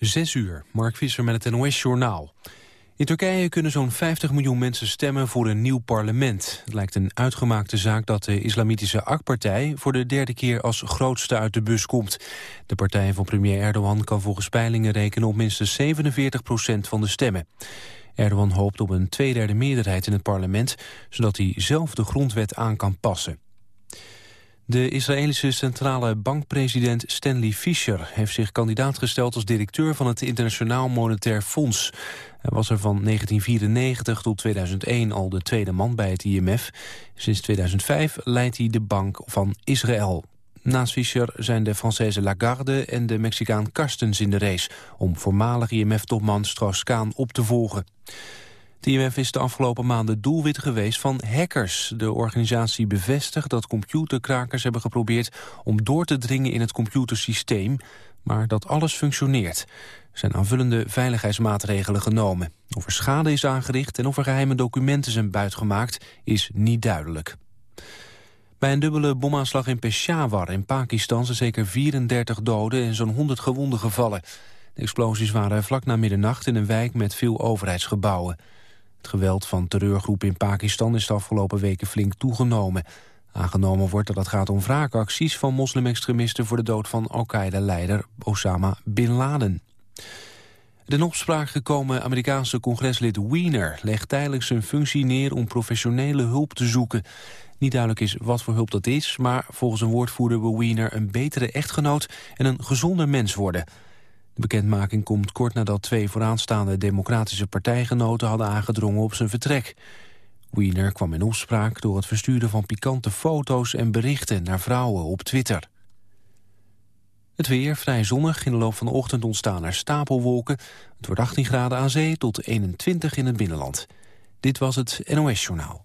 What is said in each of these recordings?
Zes uur, Mark Visser met het NOS-journaal. In Turkije kunnen zo'n 50 miljoen mensen stemmen voor een nieuw parlement. Het lijkt een uitgemaakte zaak dat de islamitische AK-partij... voor de derde keer als grootste uit de bus komt. De partij van premier Erdogan kan volgens peilingen rekenen... op minstens 47 procent van de stemmen. Erdogan hoopt op een tweederde meerderheid in het parlement... zodat hij zelf de grondwet aan kan passen. De Israëlische centrale bankpresident Stanley Fischer heeft zich kandidaat gesteld als directeur van het Internationaal Monetair Fonds. Hij was er van 1994 tot 2001 al de tweede man bij het IMF. Sinds 2005 leidt hij de Bank van Israël. Naast Fischer zijn de Française Lagarde en de Mexicaan Carstens in de race... om voormalig IMF-topman Strauss-Kaan op te volgen. Het IMF is de afgelopen maanden doelwit geweest van hackers. De organisatie bevestigt dat computerkrakers hebben geprobeerd... om door te dringen in het computersysteem, maar dat alles functioneert. Er zijn aanvullende veiligheidsmaatregelen genomen. Of er schade is aangericht en of er geheime documenten zijn buitgemaakt... is niet duidelijk. Bij een dubbele bomaanslag in Peshawar in Pakistan... zijn zeker 34 doden en zo'n 100 gewonden gevallen. De explosies waren vlak na middernacht in een wijk met veel overheidsgebouwen. Het geweld van terreurgroepen in Pakistan is de afgelopen weken flink toegenomen. Aangenomen wordt dat het gaat om wraakacties van moslimextremisten... voor de dood van Al-Qaeda-leider Osama Bin Laden. De in opspraak gekomen Amerikaanse congreslid Wiener... legt tijdelijk zijn functie neer om professionele hulp te zoeken. Niet duidelijk is wat voor hulp dat is... maar volgens een woordvoerder wil Wiener een betere echtgenoot... en een gezonder mens worden... Bekendmaking komt kort nadat twee vooraanstaande democratische partijgenoten hadden aangedrongen op zijn vertrek. Wiener kwam in opspraak door het versturen van pikante foto's en berichten naar vrouwen op Twitter. Het weer vrij zonnig. In de loop van de ochtend ontstaan er stapelwolken. Het wordt 18 graden aan zee tot 21 in het binnenland. Dit was het NOS Journaal.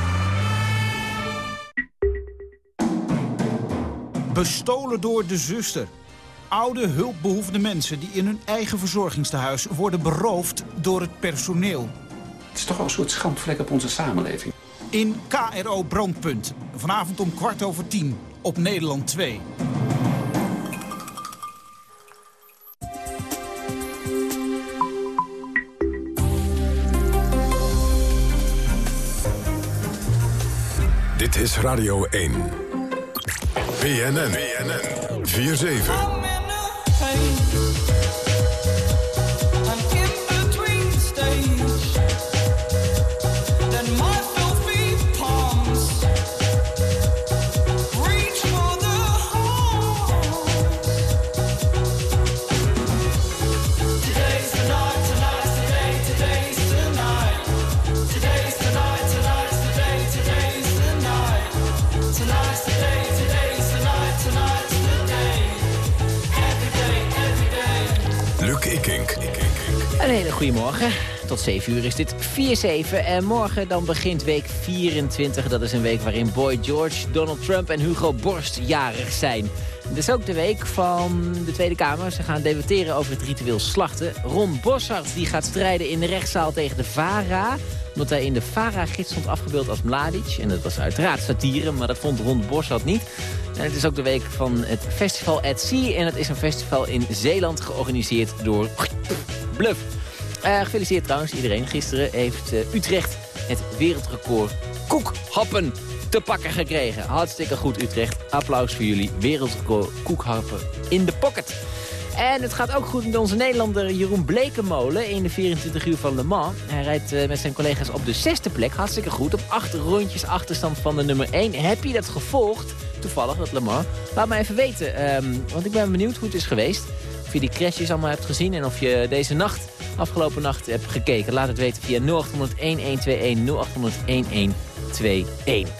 Bestolen door de zuster. Oude hulpbehoevende mensen die in hun eigen verzorgingstehuis worden beroofd door het personeel. Het is toch wel een soort schandvlek op onze samenleving. In KRO Brandpunt. Vanavond om kwart over tien op Nederland 2. Dit is Radio 1. BNN. BNN. 4-7. Een hele goede morgen. Tot 7 uur is dit 4-7. En morgen dan begint week 24. Dat is een week waarin Boy George, Donald Trump en Hugo Borst jarig zijn. Het is ook de week van de Tweede Kamer. Ze gaan debatteren over het ritueel slachten. Ron Bossart die gaat strijden in de rechtszaal tegen de VARA omdat hij in de VARA-gids stond afgebeeld als Mladic. En dat was uiteraard satire, maar dat vond Ron Bossart niet. En het is ook de week van het Festival at Sea. En dat is een festival in Zeeland georganiseerd door Bluff. Uh, gefeliciteerd trouwens iedereen. Gisteren heeft uh, Utrecht het wereldrecord koekhappen te pakken gekregen. Hartstikke goed Utrecht. Applaus voor jullie. Wereldrecord koekhappen in de pocket. En het gaat ook goed met onze Nederlander Jeroen Blekenmolen in de 24 uur van Le Mans. Hij rijdt uh, met zijn collega's op de zesde plek. Hartstikke goed. Op acht rondjes achterstand van de nummer 1. Heb je dat gevolgd? Toevallig, dat Le Mans. Laat me even weten, um, want ik ben benieuwd hoe het is geweest. Of je die crashes allemaal hebt gezien en of je deze nacht, afgelopen nacht, hebt gekeken. Laat het weten via 0800 1121 0800 1121.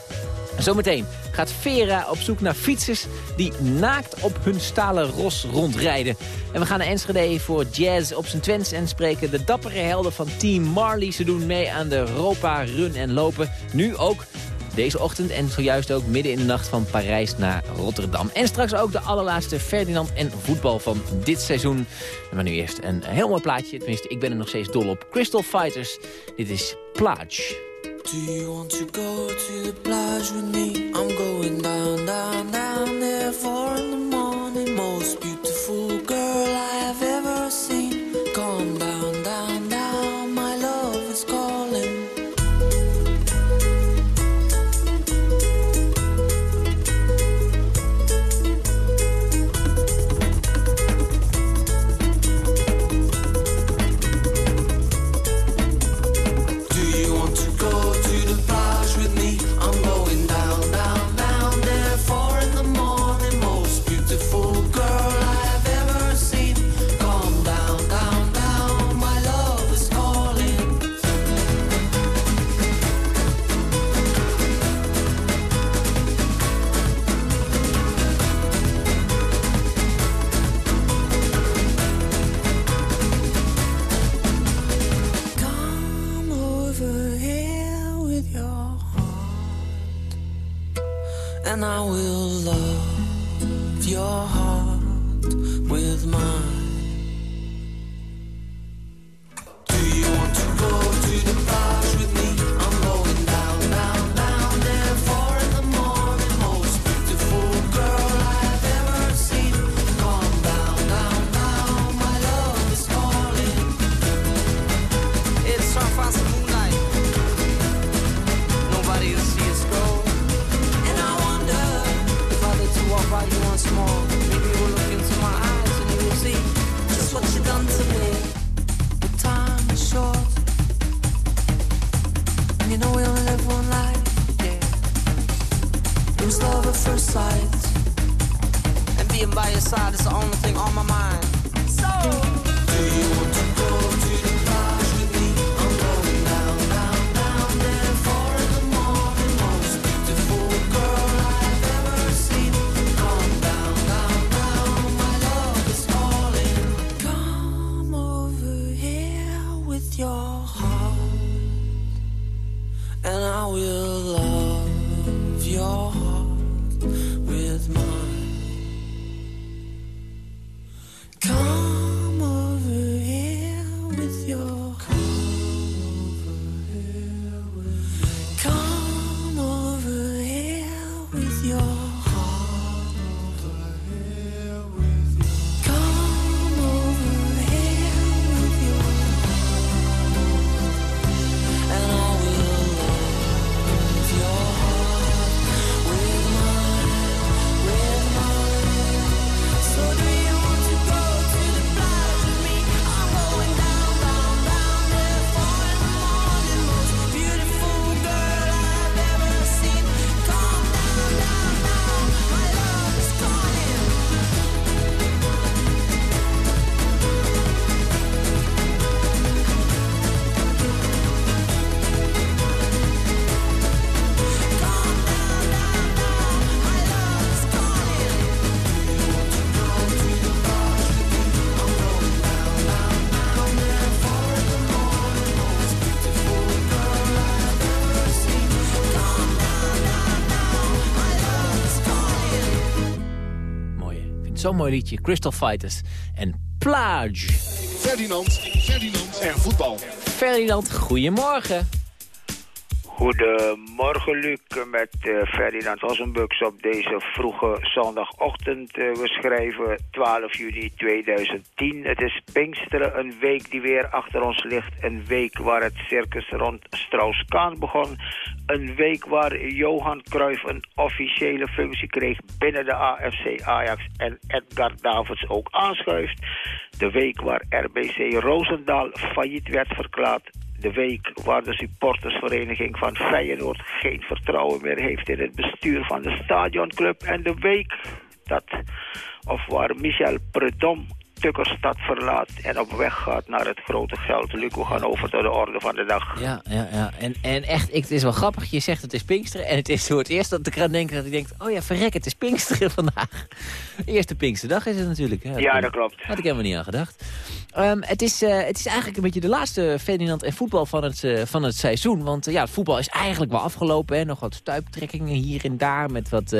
Zometeen gaat Vera op zoek naar fietsers die naakt op hun stalen ros rondrijden. En we gaan naar Enschede voor jazz op zijn Twents en spreken de dappere helden van Team Marley. Ze doen mee aan de Europa Run en Lopen. Nu ook deze ochtend en zojuist ook midden in de nacht van Parijs naar Rotterdam. En straks ook de allerlaatste Ferdinand en voetbal van dit seizoen. Maar nu eerst een heel mooi plaatje. Tenminste, ik ben er nog steeds dol op. Crystal Fighters. Dit is Plage. Do you want to go to the plage with me? I'm going down, down, down there in the morning. Most beautiful girl I ever zo'n mooi liedje. Crystal Fighters en Plage. Ferdinand, Ferdinand en voetbal. Ferdinand, goedemorgen. Goedemorgen Luc, met eh, Ferdinand Ossenbux op deze vroege zondagochtend. Eh, we schrijven 12 juni 2010. Het is Pinksteren, een week die weer achter ons ligt. Een week waar het circus rond Strauss-Kaan begon. Een week waar Johan Cruijff een officiële functie kreeg binnen de AFC Ajax en Edgar Davids ook aanschuift. De week waar RBC Roosendaal failliet werd verklaard de week waar de supportersvereniging van Feyenoord geen vertrouwen meer heeft in het bestuur van de stadionclub. En de week dat, of waar Michel Predom Tukkerstad verlaat en op weg gaat naar het grote geld. Luc, we gaan over tot de orde van de dag. Ja, ja, ja. En, en echt, ik, het is wel grappig. Je zegt het is Pinksteren. En het is voor het eerst dat ik aan denk dat ik denk... oh ja, verrek, het is Pinksteren vandaag. Eerste Pinksterdag is het natuurlijk. Hè? Ja, dat klopt. Had ik helemaal niet aan gedacht. Ehm, het, is, eh, het is eigenlijk een beetje de laatste Ferdinand en voetbal van het, eh, van het seizoen. Want eh, ja, het voetbal is eigenlijk wel afgelopen. Hè? Nog wat stuiptrekkingen hier en daar met wat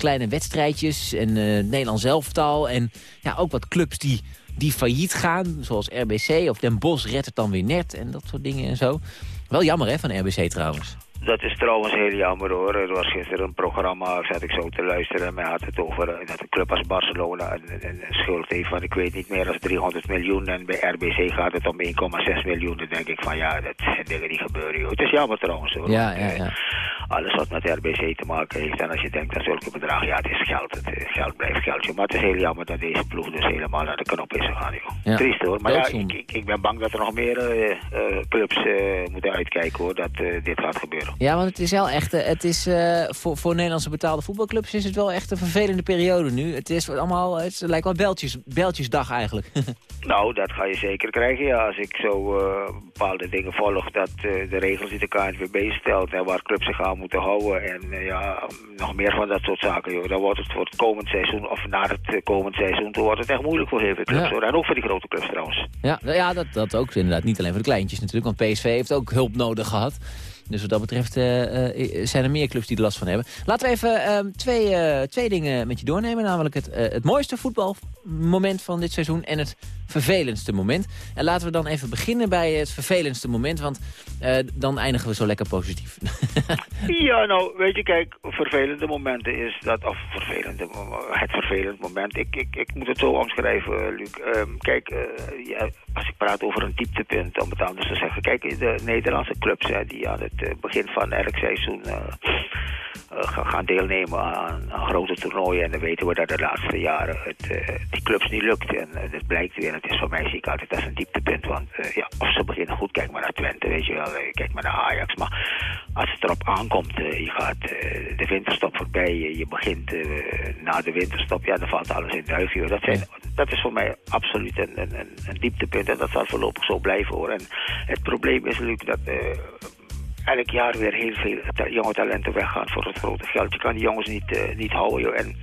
kleine wedstrijdjes. En eh Nederlands elftal. En ja, ook wat clubs die, die failliet gaan. Zoals RBC of Den Bosch redt het dan weer net. En dat soort dingen en zo. Wel jammer hè, van RBC trouwens. Dat is trouwens heel jammer hoor. Er was gisteren een programma, zat ik zo te luisteren. En men had het over eh, dat een club als Barcelona een, een, een schuld heeft van, ik weet niet meer, dan 300 miljoen. En bij RBC gaat het om 1,6 miljoen. Dan denk ik van ja, dat zijn dingen die gebeuren. Joh. Het is jammer trouwens hoor. Ja, ja, eh, ja. Alles wat met RBC te maken heeft. En als je denkt aan zulke bedragen, ja het is geld. Het is geld blijft geld. joh. Maar het is heel jammer dat deze ploeg dus helemaal naar de knop is gegaan. Joh. Triest hoor. Maar ja, ik, ik, ik ben bang dat er nog meer eh, eh, clubs eh, moeten uitkijken hoor. Dat eh, dit gaat gebeuren. Ja, want het is wel echt, eh, het is, eh, voor, voor Nederlandse betaalde voetbalclubs is het wel echt een vervelende periode nu. Het is allemaal, het lijkt wel beltjes, beltjesdag eigenlijk. Nou, dat ga je zeker krijgen, ja. Als ik zo eh, bepaalde dingen volg, dat de regels die de KNVB stelt en waar clubs zich aan moeten houden en ja, nog meer van dat soort zaken, joh. Dan wordt het voor het komend seizoen, of na het komend seizoen, dan wordt het echt moeilijk voor heel veel clubs, Ja. hoor. En ook voor die grote clubs trouwens. ja, nou ja dat, dat ook inderdaad. Niet alleen voor de kleintjes natuurlijk, want PSV heeft ook hulp nodig gehad. Dus wat dat betreft eh, eh, zijn er meer clubs die er last van hebben. Laten we even ehm, twee, eh, twee dingen met je doornemen. Namelijk het, het mooiste voetbalmoment van dit seizoen en het vervelendste moment. En laten we dan even beginnen bij het vervelendste moment. Want dan eindigen we zo lekker positief. Ja, nou, weet je, kijk, vervelende momenten is dat, of vervelende, het vervelend moment, ik, ik, ik moet het zo omschrijven, Luc. Ehm, kijk, ja, als ik praat over een dieptepunt, om het anders te zeggen. Kijk, de Nederlandse clubs die aan het eh, begin van elk seizoen eh, gaan gaan deelnemen aan, grote toernooien. En dan weten we dat de laatste jaren het eh, die clubs niet lukt. En eh, dat blijkt weer, het is voor mij zie ik altijd als een dieptepunt. Want eh, ja, of ze beginnen goed, kijk maar naar Twente, weet je wel. eh, Kijk maar naar Ajax. Maar als het erop aankomt, eh, je gaat eh, de winterstop voorbij, je, begint eh, na de winterstop, ja, dan valt alles in duifje. Dat, zijn, dat is voor mij absoluut een, een, een, dieptepunt en dat zal voorlopig zo blijven hoor. En het probleem is natuurlijk dat eh, elk jaar weer heel veel jonge talenten weggaan voor het grote geld. Je kan die jongens niet, eh, niet houden. Joh. En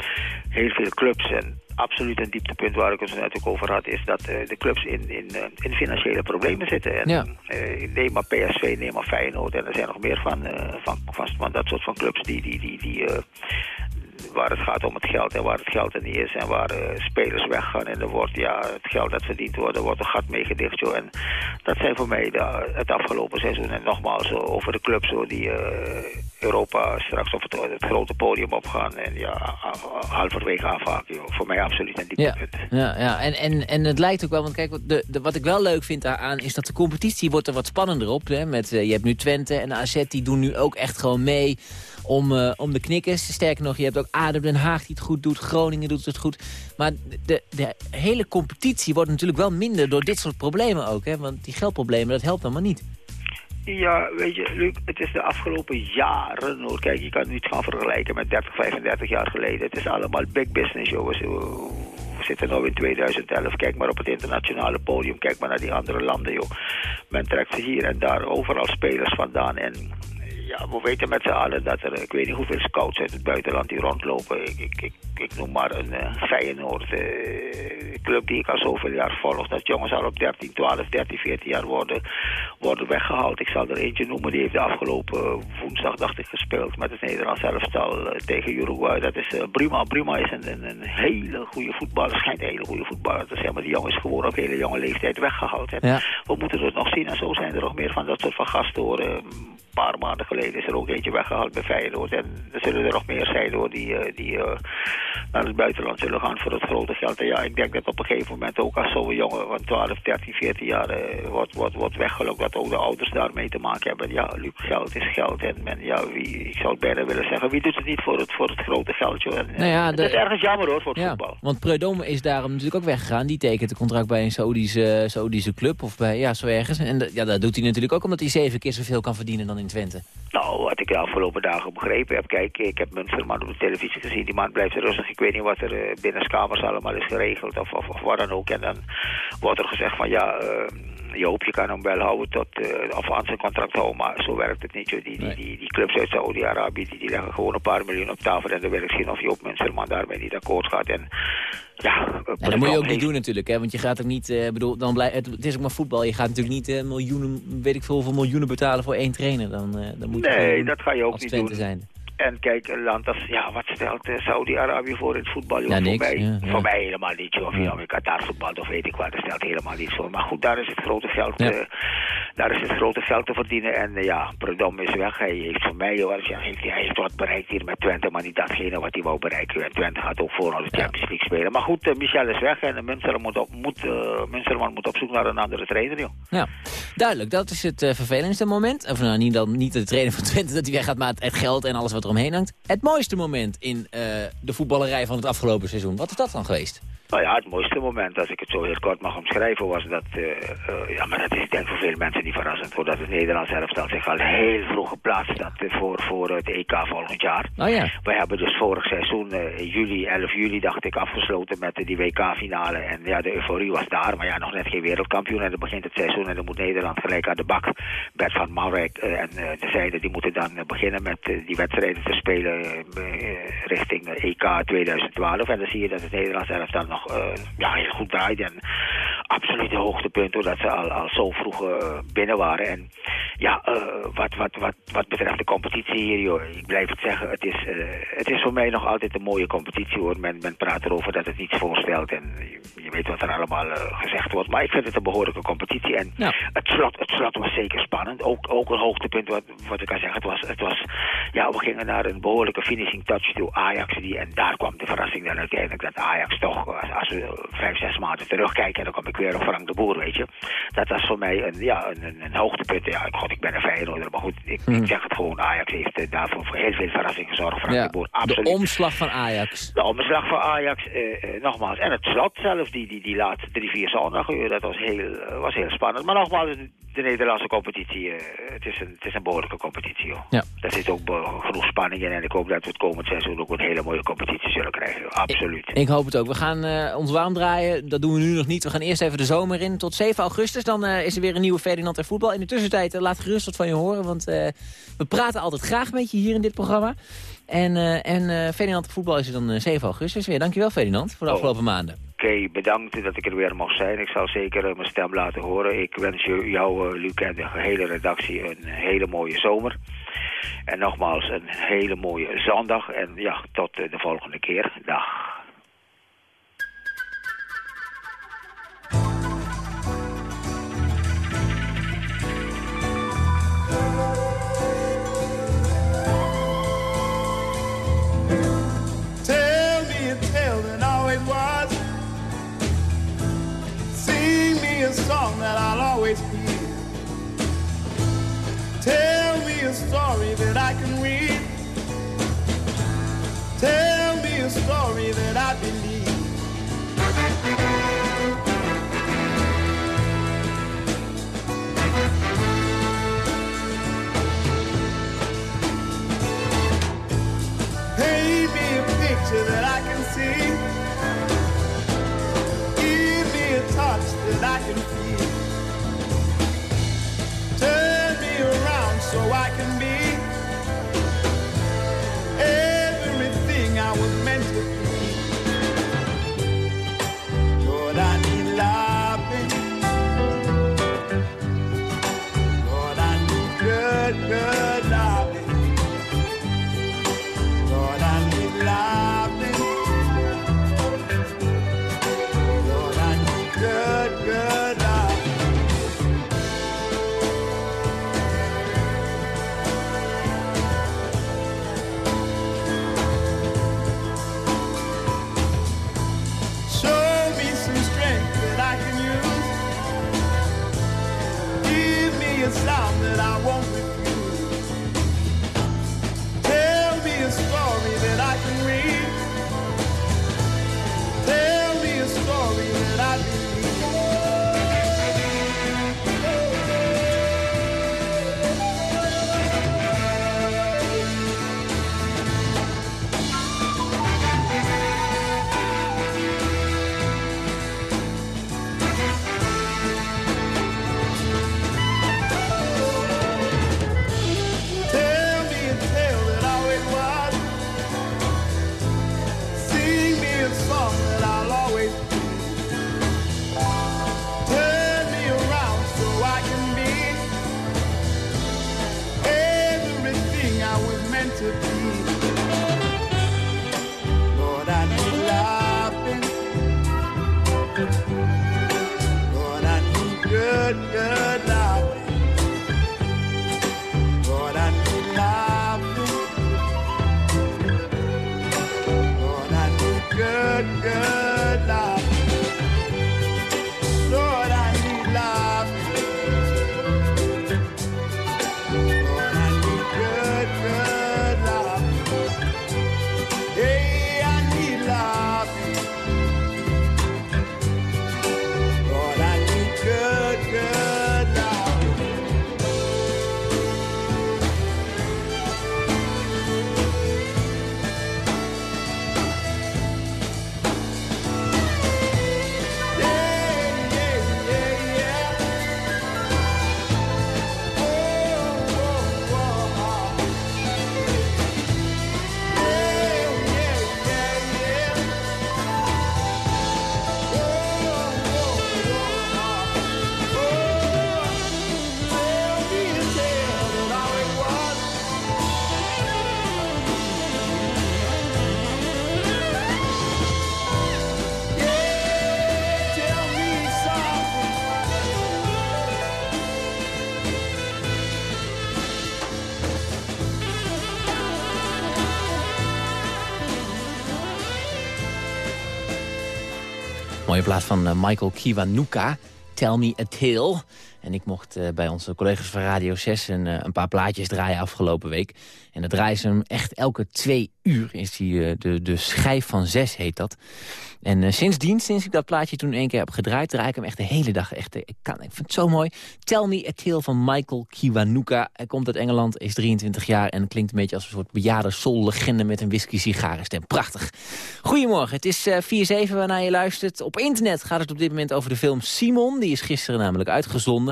heel veel clubs en absoluut een dieptepunt waar ik het net ook over had... is dat eh, de clubs in, in, eh, in financiële problemen zitten. En, Ja. neem maar PSV, neem maar Feyenoord en er zijn nog meer van, van, van, van dat soort van clubs die... die, die, die waar het gaat om het geld en waar het geld er niet is en waar eh, spelers weggaan en er wordt ja, het geld dat verdiend wordt, er wordt een gat mee gedicht. Joh. En dat zijn voor mij de, het afgelopen seizoen en nogmaals eh, over de clubs die eh, Europa straks op het, het grote podium opgaan en ja, halverwege afhaken. Joh. Voor mij absoluut een Ja, dieptepunt. ja, ja. En, en, en het lijkt ook wel, want kijk, wat de, de, wat ik wel leuk vind daaraan is dat de competitie wordt er wat spannender op. Hè, met, je hebt nu Twente en AZ, die doen nu ook echt gewoon mee om, eh, om de knikkers. Sterker nog, je hebt ook ADEM Den Haag die het goed doet, Groningen doet het goed. Maar de, de hele competitie wordt natuurlijk wel minder door dit soort problemen ook. Hè, want die geldproblemen, dat helpt allemaal niet. Ja, weet je, Luc, het is de afgelopen jaren. Kijk, je kan het niet gaan vergelijken met 30, 35 jaar geleden. Het is allemaal big business, jongens. We zitten nu in 2011. Kijk maar op het internationale podium. Kijk maar naar die andere landen, joh. Men trekt ze hier en daar overal spelers vandaan. En ja, we weten met z'n allen dat er, ik weet niet hoeveel scouts uit het buitenland die rondlopen. Ik, ik, ik, ik noem maar een uh, Feyenoord uh, club die ik al zoveel jaar volg. Dat jongens al op 13, 12, 13, 14 jaar worden, worden weggehaald. Ik zal er eentje noemen, die heeft de afgelopen woensdag, dacht ik, gespeeld met het Nederlands elftal uh, tegen Uruguay. Dat is Bruma. Bruma is een, hele goede voetballer, schijnt een hele goede voetballer te zijn. Maar die jongen is gewoon op hele jonge leeftijd weggehaald. Ja. We moeten het nog zien en zo zijn er nog meer van dat soort van gasten hoor. Paar maanden geleden is er ook eentje weggehaald bij Feyenoord. En er zullen er nog meer zijn hoor, die, uh, die uh, naar het buitenland zullen gaan voor het grote geld. En ja, ik denk dat op een gegeven moment ook als zo'n jongen van 12, 13, 14 jaar uh, wordt, wordt, wordt weggelokt, dat ook de ouders daarmee te maken hebben. Ja, Luc, geld is geld. En men, ja, wie, ik zou het bijna willen zeggen, wie doet het niet voor het, voor het grote geld? Joh? En, nou ja, de, het is ergens jammer hoor, voor het ja, voetbal. Want Preudom is daarom natuurlijk ook weggegaan. Die tekent een contract bij een Saoedische, Saoedische club of bij, ja, zo ergens. En ja, dat doet hij natuurlijk ook omdat hij zeven keer zoveel kan verdienen dan in Twente. Nou, wat ik de afgelopen dagen begrepen heb. Kijk, ik heb Munsterman op de televisie gezien. Die man blijft rustig. Ik weet niet wat er uh, binnen kamers allemaal is geregeld of, of, of, wat dan ook. En dan wordt er gezegd van ja... Uh, Joop, je kan hem wel houden tot, uh, of aan zijn contract houden, maar zo werkt het niet. Joh. Die, die, die, die clubs uit Saudi-Arabië, die, die leggen gewoon een paar miljoen op tafel en dan wil ik zien of Joop Munsterman daarmee niet akkoord gaat. En ja, ja, dat moet je ook niet doen natuurlijk, hè? want je gaat er niet, uh, bedoel, dan blij, het, het, is ook maar voetbal, je gaat natuurlijk niet uh, miljoenen, weet ik veel, hoeveel miljoenen betalen voor één trainer. Dan, dan moet nee, je dat ga je ook niet doen. Zijn. En kijk, een land als, ja, wat stelt uh, Saudi-Arabië voor in het voetbal? Ja, voor, mij, ja, ja. voor mij helemaal niet. Of je nou in Qatar voetbalt of weet ik wat, dat stelt helemaal niets voor. Maar goed, daar is het grote geld, uh, daar is het grote geld te verdienen. En uh, ja, Predom is weg. Hij heeft voor mij, hij, heeft, hij heeft wat bereikt hier met Twente, maar niet datgene wat hij wou bereiken. En Twente gaat ook voor de Champions League spelen. Maar goed, Michel is weg en Münsterman moet, op, moet, Münsterman moet op zoek naar een andere trainer, joh. Ja, duidelijk. Dat is het vervelendste moment. Of nou, niet, dan, niet de trainer van Twente dat hij weggaat, maar het geld en alles wat er omheen hangt. Het mooiste moment in uh, de voetballerij van het afgelopen seizoen. Wat is dat dan geweest? Nou ja, het mooiste moment, als ik het zo heel kort mag omschrijven, was dat... Uh, uh, ja, maar dat is denk ik voor veel mensen niet verrassend, voordat het Nederlands elftal zich al heel vroeg geplaatst had voor, voor het EK volgend jaar. Oh ja. We hebben dus vorig seizoen, uh, juli, 11 juli, dacht ik, afgesloten met die WK-finale. En ja, de euforie was daar, maar ja, nog net geen wereldkampioen. En dan begint het seizoen en dan moet Nederland gelijk aan de bak. Bert van Marwijk en de zijde, die moeten dan beginnen met die wedstrijden te spelen richting EK 2012. En dan zie je dat het Nederlands elftal nog uh, ja, heel goed draait. En absoluut de hoogtepunt, doordat ze al, al zo vroeg uh, binnen waren. En ja, uh, wat, wat, wat, wat betreft de competitie hier, joh, ik blijf het zeggen, het is, het is voor mij nog altijd een mooie competitie hoor. Men, men praat erover dat het niets voorstelt en je, je weet wat er allemaal gezegd wordt. Maar ik vind het een behoorlijke competitie. En ja. het, slot, het slot was zeker spannend. Ook, ook een hoogtepunt, wat, wat ik kan zeggen, het was, het was, ja, we gingen naar een behoorlijke finishing touch toe Ajax. Die, en daar kwam de verrassing dan uiteindelijk dat Ajax toch, als we vijf, zes maanden terugkijken, dan kom ik weer op Frank de Boer, weet je. Dat was voor mij een, ja, een, een, een hoogtepunt. Ja, god, ik ben een Feyenoorder, maar goed, ik, ik zeg het gewoon. Ajax heeft uh, daarvoor voor heel veel verrassing gezorgd. Frank ja, de Boer, absoluut. De omslag van Ajax. De omslag van Ajax, uh, uh, nogmaals. En het slot zelf, die, die, die laatste drie, vier zondagen, dat was heel, was heel spannend. Maar nogmaals, de Nederlandse competitie, het, is een, het is een behoorlijke competitie, joh. Ja. Er zit ook genoeg spanning in en ik hoop dat we het komend seizoen ook een hele mooie competitie zullen krijgen. Joh. Absoluut. Ik, ik, hoop het ook. We gaan uh, ons warm draaien. Dat doen we nu nog niet. We gaan eerst even de zomer in. Tot 7 augustus. Dan uh, is er weer een nieuwe Ferdinand en voetbal. In de tussentijd uh, laat gerust wat van je horen. Want we praten altijd graag met je hier in dit programma. En, en Ferdinand en voetbal is er dan 7 augustus weer. Dankjewel Ferdinand voor de oh. afgelopen maanden. Oké, bedankt dat ik er weer mocht zijn. Ik zal zeker mijn stem laten horen. Ik wens jou, Luc en de hele redactie een hele mooie zomer. En nogmaals, een hele mooie zondag. En ja, tot de volgende keer. Dag. A song that I'll always hear. Tell me a story that I can read. Tell me a story that I believe. Paint me a picture that I can that I can plaats van uh, Michael Kiwanuka, Tell Me a Tale. En ik mocht uh, bij onze collega's van Radio 6 een, uh, een, paar plaatjes draaien afgelopen week. En dat draaien ze hem echt elke twee uur. Is die, de, de schijf van zes heet dat. En sindsdien, sinds ik dat plaatje toen één keer heb gedraaid... draai ik hem echt de hele dag. Echt, ik, kan, vind het zo mooi. Tell Me a Tale van Michael Kiwanuka. Hij komt uit Engeland, is 23 jaar... en klinkt een beetje als een soort bejaarde soul-legende... met een whisky-sigarenstem. Prachtig. Goedemorgen, het is uh, 4-7 waarnaar je luistert. Op internet gaat het op dit moment over de film Simon. Die is gisteren namelijk uitgezonden.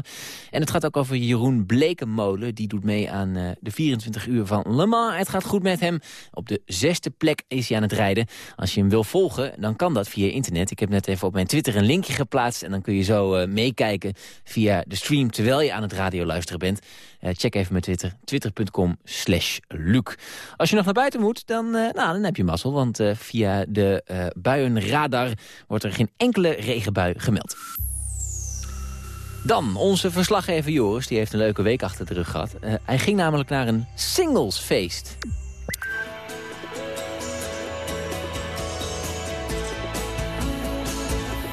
En het gaat ook over Jeroen Blekenmolen. Die doet mee aan uh, de 24 uur van Le Mans. Het gaat goed met hem. Op de zesde plek is hij aan het rijden. Als je hem wil volgen, dan kan dat via internet. Ik heb net even op mijn Twitter een linkje geplaatst... en dan kun je zo uh, meekijken via de stream terwijl je aan het radio luisteren bent. Uh, check even mijn Twitter, twitter.com slash Luc. Als je nog naar buiten moet, dan, nou, dan heb je mazzel... want via de buienradar wordt er geen enkele regenbui gemeld. Dan, onze verslaggever Joris, die heeft een leuke week achter de rug gehad. hij ging namelijk naar een singlesfeest.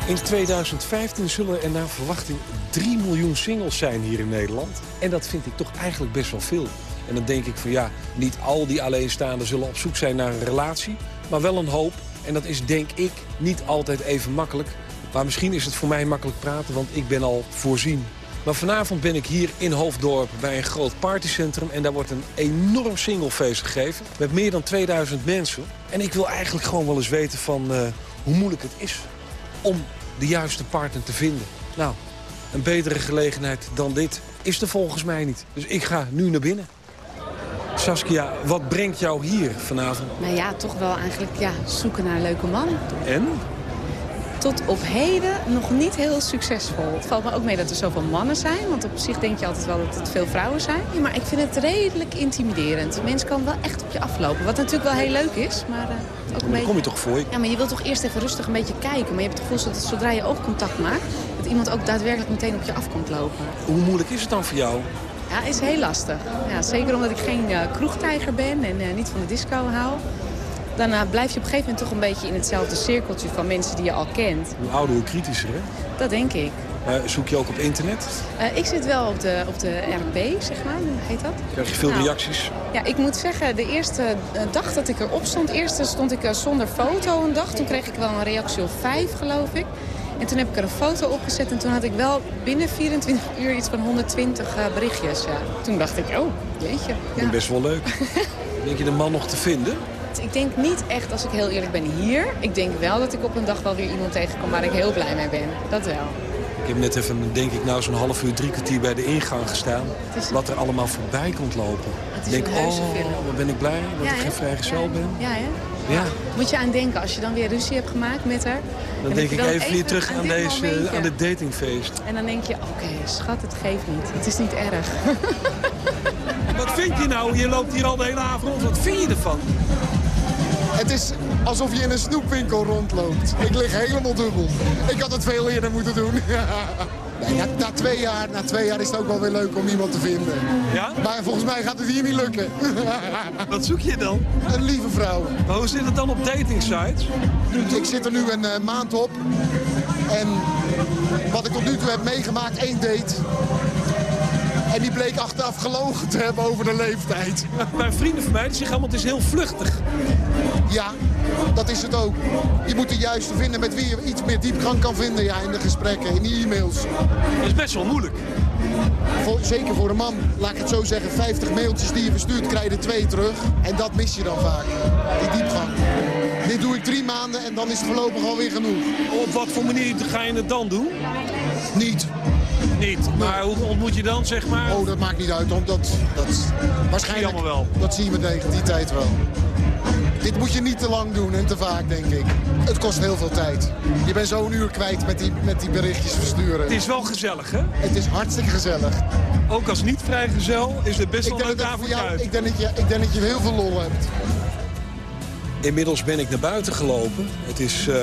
In 2015 zullen er naar verwachting 3 miljoen singles zijn hier in Nederland. En dat vind ik toch eigenlijk best wel veel. En dan denk ik van ja, niet al die alleenstaanden zullen op zoek zijn naar een relatie. Maar wel een hoop. En dat is denk ik niet altijd even makkelijk. Maar misschien is het voor mij makkelijk praten, want ik ben al voorzien. Maar vanavond ben ik hier in Hoofddorp bij een groot partycentrum... en daar wordt een enorm singlefeest gegeven met meer dan 2000 mensen. En ik wil eigenlijk gewoon wel eens weten van uh, hoe moeilijk het is om de juiste partner te vinden. Nou, een betere gelegenheid dan dit is er volgens mij niet. Dus ik ga nu naar binnen. Saskia, wat brengt jou hier vanavond? Nou ja, toch wel eigenlijk ja, zoeken naar een leuke man. En? Tot op heden nog niet heel succesvol. Het valt me ook mee dat er zoveel mannen zijn. Want op zich denk je altijd wel dat het veel vrouwen zijn. Ja, maar ik vind het redelijk intimiderend. Mensen komen wel echt op je aflopen. Wat natuurlijk wel heel leuk is. Maar, uh, ook een beetje... kom je toch voor je? Ja, maar je wilt toch eerst even rustig een beetje kijken. Maar je hebt het gevoel dat zodra je oogcontact maakt... dat iemand ook daadwerkelijk meteen op je af komt lopen. Hoe moeilijk is het dan voor jou? Ja, is heel lastig. Ja, zeker omdat ik geen uh, kroegtijger ben en uh, niet van de disco hou. Daarna blijf je op een gegeven moment toch een beetje in hetzelfde cirkeltje van mensen die je al kent. Hoe ouder, hoe kritischer, hè? Dat denk ik. Uh, zoek je ook op internet? Uh, ik zit wel op de, op de RP, zeg maar. Hoe heet dat? Krijg je veel nou, reacties? Ja, ik moet zeggen, de eerste dag dat ik erop stond... eerst stond ik zonder foto een dag. Toen kreeg ik wel een reactie of vijf, geloof ik. En toen heb ik er een foto opgezet en toen had ik wel binnen 24 uur iets van 120 uh, berichtjes. Ja. Toen dacht ik, oh, jeetje. Ja. Best wel leuk. denk je de man nog te vinden? Ik denk niet echt, als ik heel eerlijk ben, hier. Ik denk wel dat ik op een dag wel weer iemand tegenkom waar ik heel blij mee ben. Dat wel. Ik heb net even, denk ik, nou zo'n half uur, drie kwartier bij de ingang gestaan. Wat er allemaal voorbij komt lopen. Is denk, oh, wat ben ik blij dat ja, ik geen vrijgezel ben. Ja, hè? Ja. Moet je aan denken, als je dan weer ruzie hebt gemaakt met haar... Dan denk ik even, even weer terug aan, aan, deze, momentje. aan dit datingfeest. En dan denk je, oké, okay, schat, het geeft niet. Het is niet erg. wat vind je nou? Je loopt hier al de hele avond rond. Wat vind je ervan? Het is alsof je in een snoepwinkel rondloopt. Ik lig helemaal dubbel. Ik had het veel eerder moeten doen. Nee, na, na, twee jaar, na twee jaar is het ook wel weer leuk om iemand te vinden. Ja? Maar volgens mij gaat het hier niet lukken. Wat zoek je dan? Een lieve vrouw. Maar hoe zit het dan op dating sites? Ik zit er nu een uh, maand op. En wat ik tot nu toe heb meegemaakt, één date. En die bleek achteraf gelogen te hebben over de leeftijd. Mijn vrienden van mij die zeggen allemaal het is heel vluchtig. Ja, dat is het ook. Je moet de juiste vinden met wie je iets meer diepgang kan vinden ja, in de gesprekken, in die e-mails. Dat is best wel moeilijk. Voor, zeker voor een man, laat ik het zo zeggen, 50 mailtjes die je verstuurt, krijg je er twee terug. En dat mis je dan vaak, die diepgang. Dit doe ik drie maanden en dan is het voorlopig alweer genoeg. Op wat voor manier ga je het dan doen? Niet. Niet, maar hoe ontmoet je dan, zeg maar? Oh, dat maakt niet uit, want dat, dat waarschijnlijk... Dat wel. Dat zie je me tegen die tijd wel. Dit moet je niet te lang doen en te vaak, denk ik. Het kost heel veel tijd. Je bent zo een uur kwijt met die, met die berichtjes versturen. Het is wel gezellig, hè? Het is hartstikke gezellig. Ook als niet-vrijgezel is het best wel een leuk avondje uit. Ik denk, dat je, ik denk dat je heel veel lol hebt. Inmiddels ben ik naar buiten gelopen. Het is uh,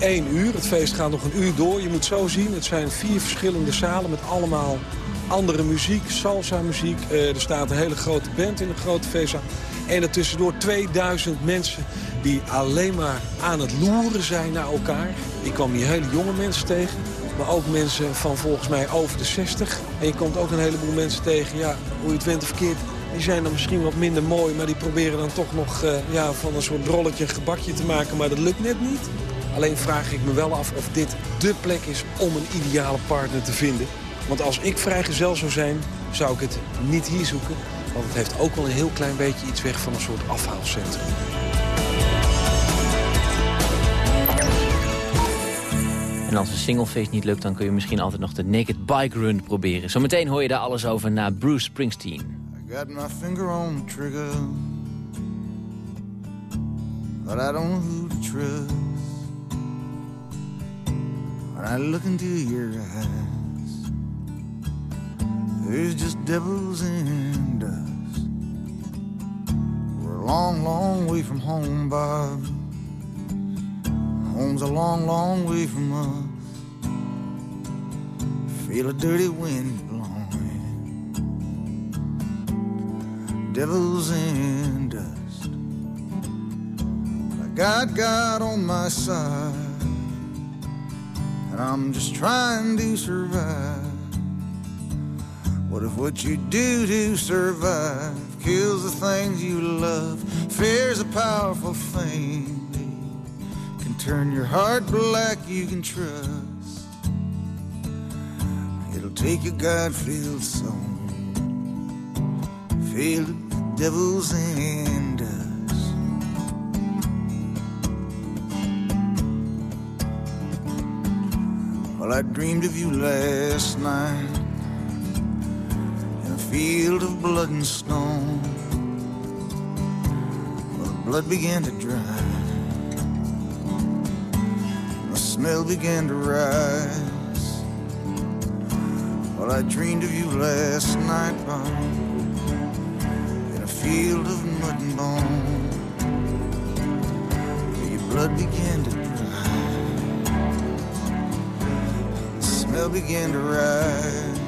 één uur. Het feest gaat nog een uur door. Je moet zo zien, het zijn vier verschillende zalen met allemaal andere muziek, salsa muziek. Uh, er staat een hele grote band in een grote feestzaal. En er tussendoor 2000 mensen die alleen maar aan het loeren zijn naar elkaar. Ik kwam hier hele jonge mensen tegen. Maar ook mensen van volgens mij over de 60. En je komt ook een heleboel mensen tegen, ja, hoe je het went verkeerd... die zijn dan misschien wat minder mooi... maar die proberen dan toch nog uh, ja, van een soort brolletje een gebakje te maken... maar dat lukt net niet. Alleen vraag ik me wel af of dit dé plek is om een ideale partner te vinden. Want als ik vrijgezel zou zijn, zou ik het niet hier zoeken. Want het heeft ook wel een heel klein beetje iets weg van een soort afhaalcentrum. En als een singlefeest niet lukt, dan kun je misschien altijd nog de Naked Bike Run proberen. Zometeen hoor je daar alles over na Bruce Springsteen. I got my finger on the trigger But I don't know who to trust When I look into your eyes There's just devils in dust We're a long, long way from home, Bob Home's a long, long way from us. Feel a dirty wind blowing. Devils in dust. I got God on my side. I'm just trying to survive. What if what you do to survive kills the things you love? Fear's a powerful thing Can turn your heart black you can trust. It'll take a God-filled song, filled with devils and Well, I dreamed of you last night in a field of blood and stone. Well, the blood began to dry the smell began to rise. Well, I dreamed of you last night, Bob, in a field of mud and bone. Your blood began to The smell began to rise.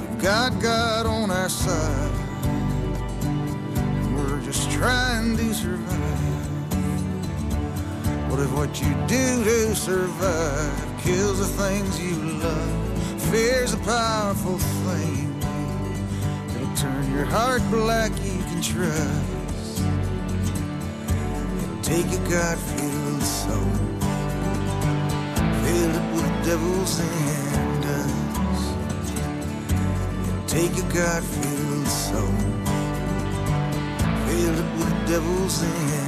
We've got God on our side. We're just trying to survive. What if what you do to survive kills the things you love? Fear's a powerful thing. It'll turn your heart black, you can trust. It'll take a God-filled soul, fill it with devils and dust. It'll take a God-filled soul, fill it with devils and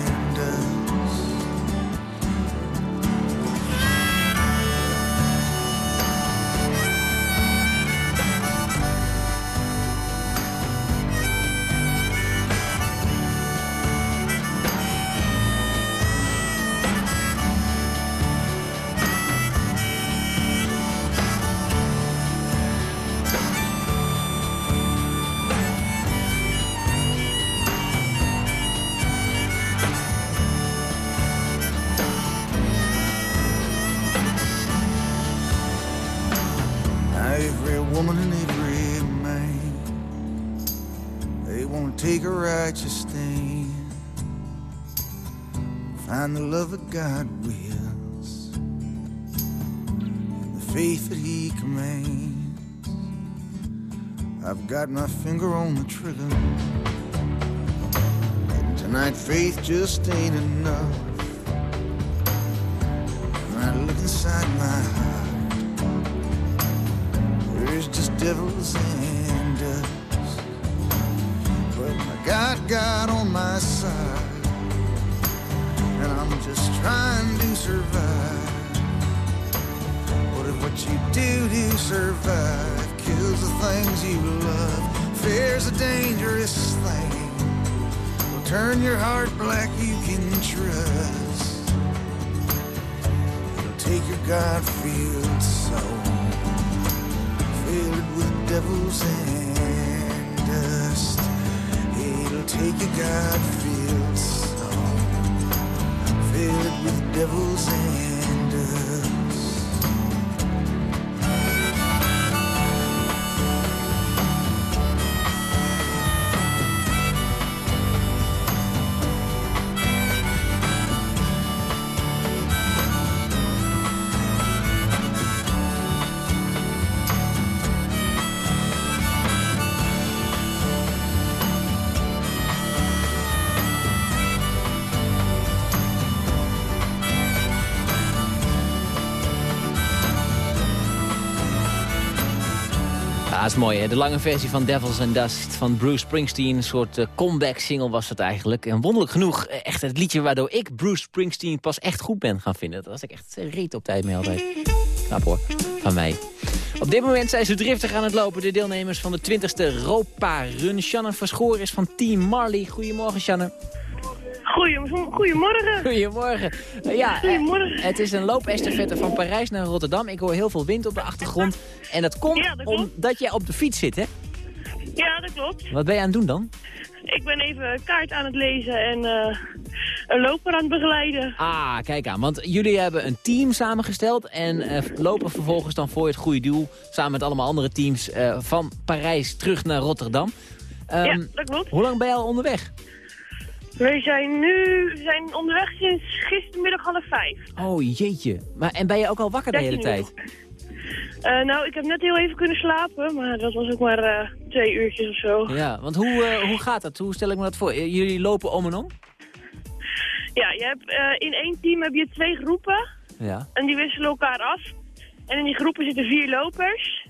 God wills, the faith that He commands. I've got my finger on the trigger, and tonight faith just ain't enough. When I look inside my heart, there's just devils and trying to survive. What if what you do to survive kills the things you love? Fear's a dangerous thing. Will turn your heart black, you can trust. It'll take your God-filled soul, fill it with devils and dust. It'll take your God-filled devils and is mooi. De lange versie van Devils and Dust van Bruce Springsteen. Een soort uh, comeback-single was het eigenlijk. En wonderlijk genoeg, eh, echt het liedje waardoor ik Bruce Springsteen pas echt goed ben gaan vinden. Dat was ik echt reet op tijd mee altijd. Knap hoor, van mij. Op dit moment zijn ze driftig aan het lopen. De deelnemers van de 20e Ropa Run. Shannon Verschoor is van Team Marley. Goedemorgen, Shannon. Goedemorgen. Goedemorgen. Ja, Goedemorgen. Het is een loopestafette van Parijs naar Rotterdam. Ik hoor heel veel wind op de achtergrond. En dat komt Ja, dat klopt. omdat jij op de fiets zit, hè? Ja, dat klopt. Wat ben je aan het doen dan? Ik ben even kaart aan het lezen en eh, een loper aan het begeleiden. Ah, kijk aan. Want jullie hebben een team samengesteld en eh, lopen vervolgens dan voor het goede doel... samen met allemaal andere teams eh, van Parijs terug naar Rotterdam. Ehm, ja, dat klopt. Hoe lang ben je al onderweg? We zijn nu we zijn onderweg sinds gistermiddag half vijf. Oh, jeetje. Maar, en ben je ook al wakker de hele 13 tijd? Eh, nou, ik heb net heel even kunnen slapen, maar dat was ook maar eh, twee uurtjes of zo. Ja, want hoe, eh, hoe gaat dat? Hoe stel ik me dat voor? Jullie lopen om en om? Ja, je hebt, in één team heb je twee groepen Ja. en die wisselen elkaar af. En in die groepen zitten vier lopers.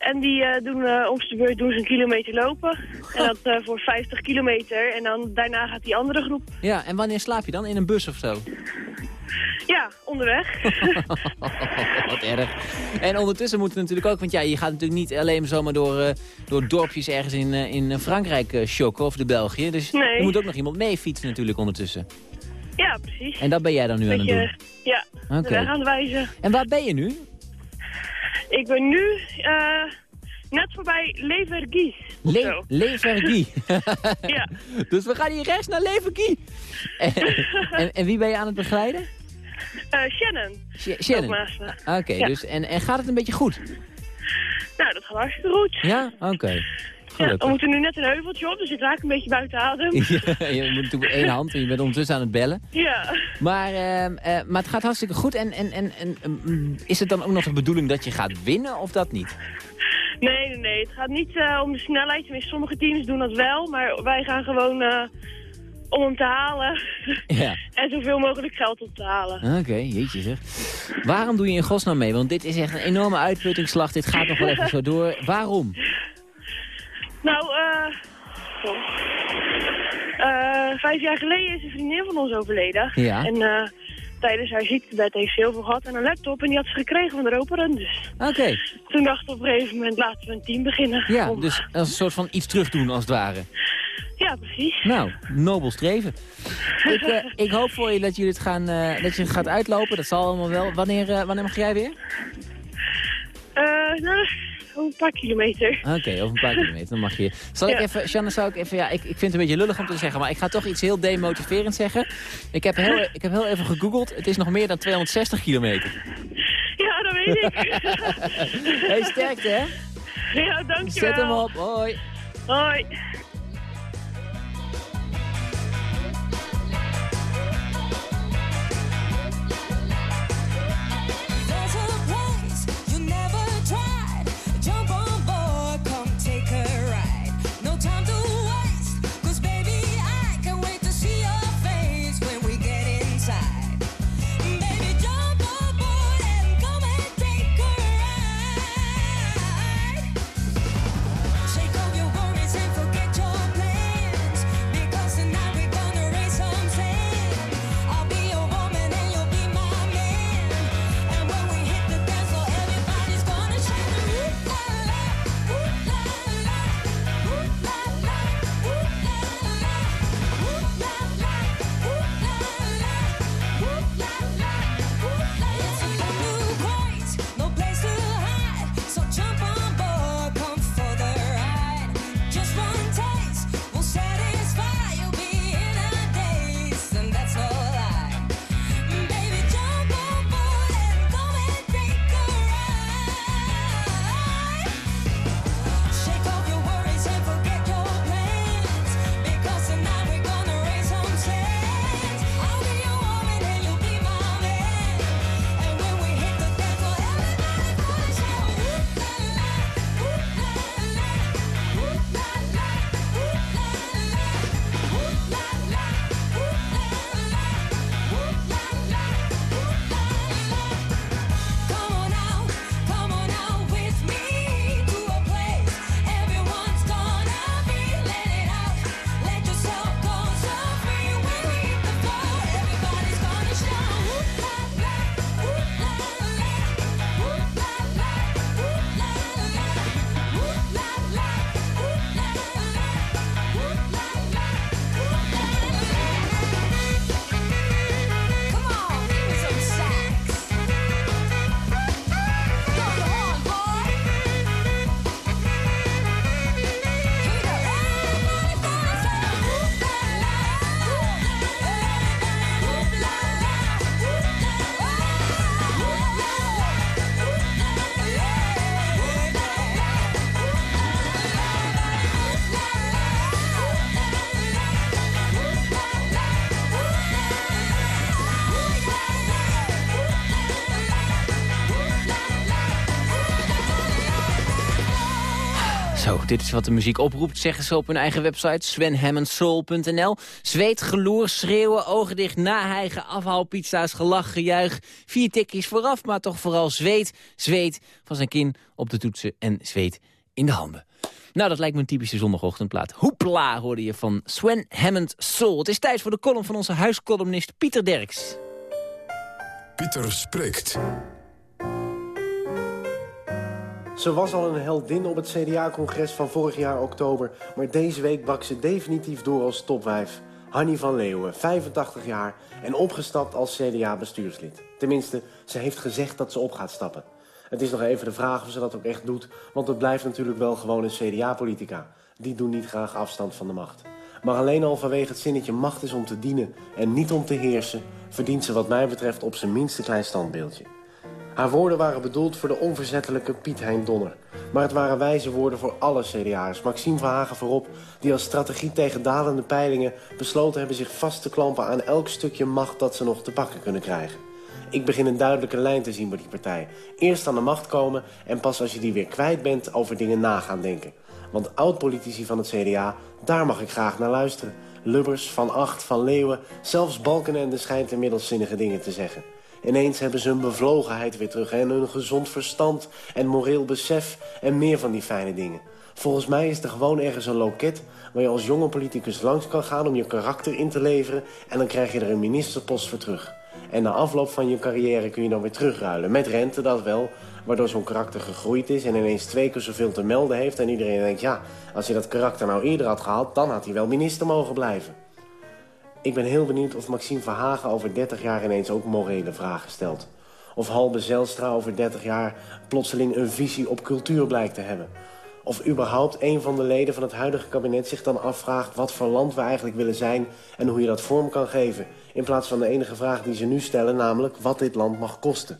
En die eh, doen eh om de beurt doen ze een kilometer lopen. En dat eh, voor 50 kilometer. En dan daarna gaat die andere groep, Ja, en wanneer slaap je dan? In een bus of zo? ja, onderweg. Wat erg. En ondertussen moet het natuurlijk ook, want ja, je gaat natuurlijk niet alleen zomaar door, door dorpjes ergens in, in Frankrijk shocken of de België. Dus Nee. er moet ook nog iemand mee fietsen natuurlijk ondertussen. ja, precies. En dat ben jij dan nu aan het doen. Ja, Oké. de weg aan het wijzen. En waar ben je nu? Ik ben nu eh, net voorbij Levergies. of Le zo. Levergie. Ja. Dus we gaan hier rechts naar Levergie. en, en, en wie ben je aan het begeleiden? Eh, Shannon. Sh- Shannon. Oké, Ja. dus en, en gaat het een beetje goed? Nou, dat gaat hartstikke goed. Ja? Oké. Ja, we moeten nu net een heuveltje op, dus ik raak een beetje buiten adem. Ja, je moet natuurlijk één hand en je bent ondertussen aan het bellen. Ja. Maar, ehm, eh, maar het gaat hartstikke goed. En, en, en, en mm, is het dan ook nog de bedoeling dat je gaat winnen of dat niet? Nee, nee, nee. Het gaat niet eh, om de snelheid. Tenminste, sommige teams doen dat wel. Maar wij gaan gewoon eh, om hem te halen. Ja. en zoveel mogelijk geld op te halen. Oké, jeetje zeg. Waarom doe je in godsnaam mee? Want dit is echt een enorme uitputtingsslag. Dit gaat nog wel even zo door. Waarom? Nou, eh... Eh, vijf jaar geleden is een vriendin van ons overleden. Ja. En eh, tijdens haar ziektebed heeft ze heel veel gehad en een laptop. En die had ze gekregen van de Roperen. Dus Oké. toen dacht ik op een gegeven moment, laten we een team beginnen. Ja, Om- dus als een soort van iets terugdoen als het ware. Ja, precies. Nou, nobel streven. Ik, eh, ik hoop voor je dat, jullie het gaan, eh, dat je het gaat uitlopen. Dat zal allemaal wel. Wanneer, eh, wanneer mag jij weer? Eh, nou, een paar kilometer. Oké, over een paar kilometer, dan mag je. Zal ik even, Shannon, zou ik even, ja, ik, ik vind het een beetje lullig om te zeggen, maar ik ga toch iets heel demotiverend zeggen. Ik heb heel, ik heb heel even gegoogeld, het is nog meer dan 260 kilometer. Ja, dat weet ik. Hey, sterkte hè? Ja, dankjewel. Zet hem op, hoi. Hoi. Dit is wat de muziek oproept, zeggen ze op hun eigen website svenhammondsoul.nl. Zweet, geloer, schreeuwen, ogen dicht, nahijgen, afhaalpizza's, gelach, gejuich. Vier tikjes vooraf, maar toch vooral zweet, zweet van zijn kin op de toetsen en zweet in de handen. Nou, dat lijkt me een typische zondagochtendplaat. Hoepla hoorde je van Sven Hammond. Het is tijd voor de column van onze huiscolumnist Pieter Derks. Pieter spreekt. Ze was al een heldin op het CDA-congres van vorig jaar oktober... maar deze week brak ze definitief door als topwijf. Hanny van Leeuwen, 85 jaar en opgestapt als CDA-bestuurslid. Tenminste, ze heeft gezegd dat ze op gaat stappen. Het is nog even de vraag of ze dat ook echt doet... want het blijft natuurlijk wel gewoon een CDA-politica. Die doen niet graag afstand van de macht. Maar alleen al vanwege het zinnetje macht is om te dienen en niet om te heersen... verdient ze wat mij betreft op zijn minste klein standbeeldje. Haar woorden waren bedoeld voor de onverzettelijke Piet Hein Donner. Maar het waren wijze woorden voor alle CDA'ers. Maxime Verhagen voorop, die als strategie tegen dalende peilingen... besloten hebben zich vast te klampen aan elk stukje macht dat ze nog te pakken kunnen krijgen. Ik begin een duidelijke lijn te zien bij die partij. Eerst aan de macht komen en pas als je die weer kwijt bent over dingen na gaan denken. Want oud-politici van het CDA, daar mag ik graag naar luisteren. Lubbers, Van Acht, Van Leeuwen, zelfs Balkenende schijnt inmiddels zinnige dingen te zeggen. Ineens hebben ze hun bevlogenheid weer terug en hun gezond verstand en moreel besef en meer van die fijne dingen. Volgens mij is er gewoon ergens een loket waar je als jonge politicus langs kan gaan om je karakter in te leveren en dan krijg je er een ministerpost voor terug. En na afloop van je carrière kun je dan weer terugruilen. Met rente dat wel, waardoor zo'n karakter gegroeid is... en ineens twee keer zoveel te melden heeft. En iedereen denkt, ja, als je dat karakter nou eerder had gehaald... dan had hij wel minister mogen blijven. Ik ben heel benieuwd of Maxime Verhagen over 30 jaar ineens ook morele vragen stelt. Of Halbe Zijlstra over 30 jaar plotseling een visie op cultuur blijkt te hebben. Of überhaupt een van de leden van het huidige kabinet zich dan afvraagt... wat voor land we eigenlijk willen zijn en hoe je dat vorm kan geven... in plaats van de enige vraag die ze nu stellen, namelijk wat dit land mag kosten.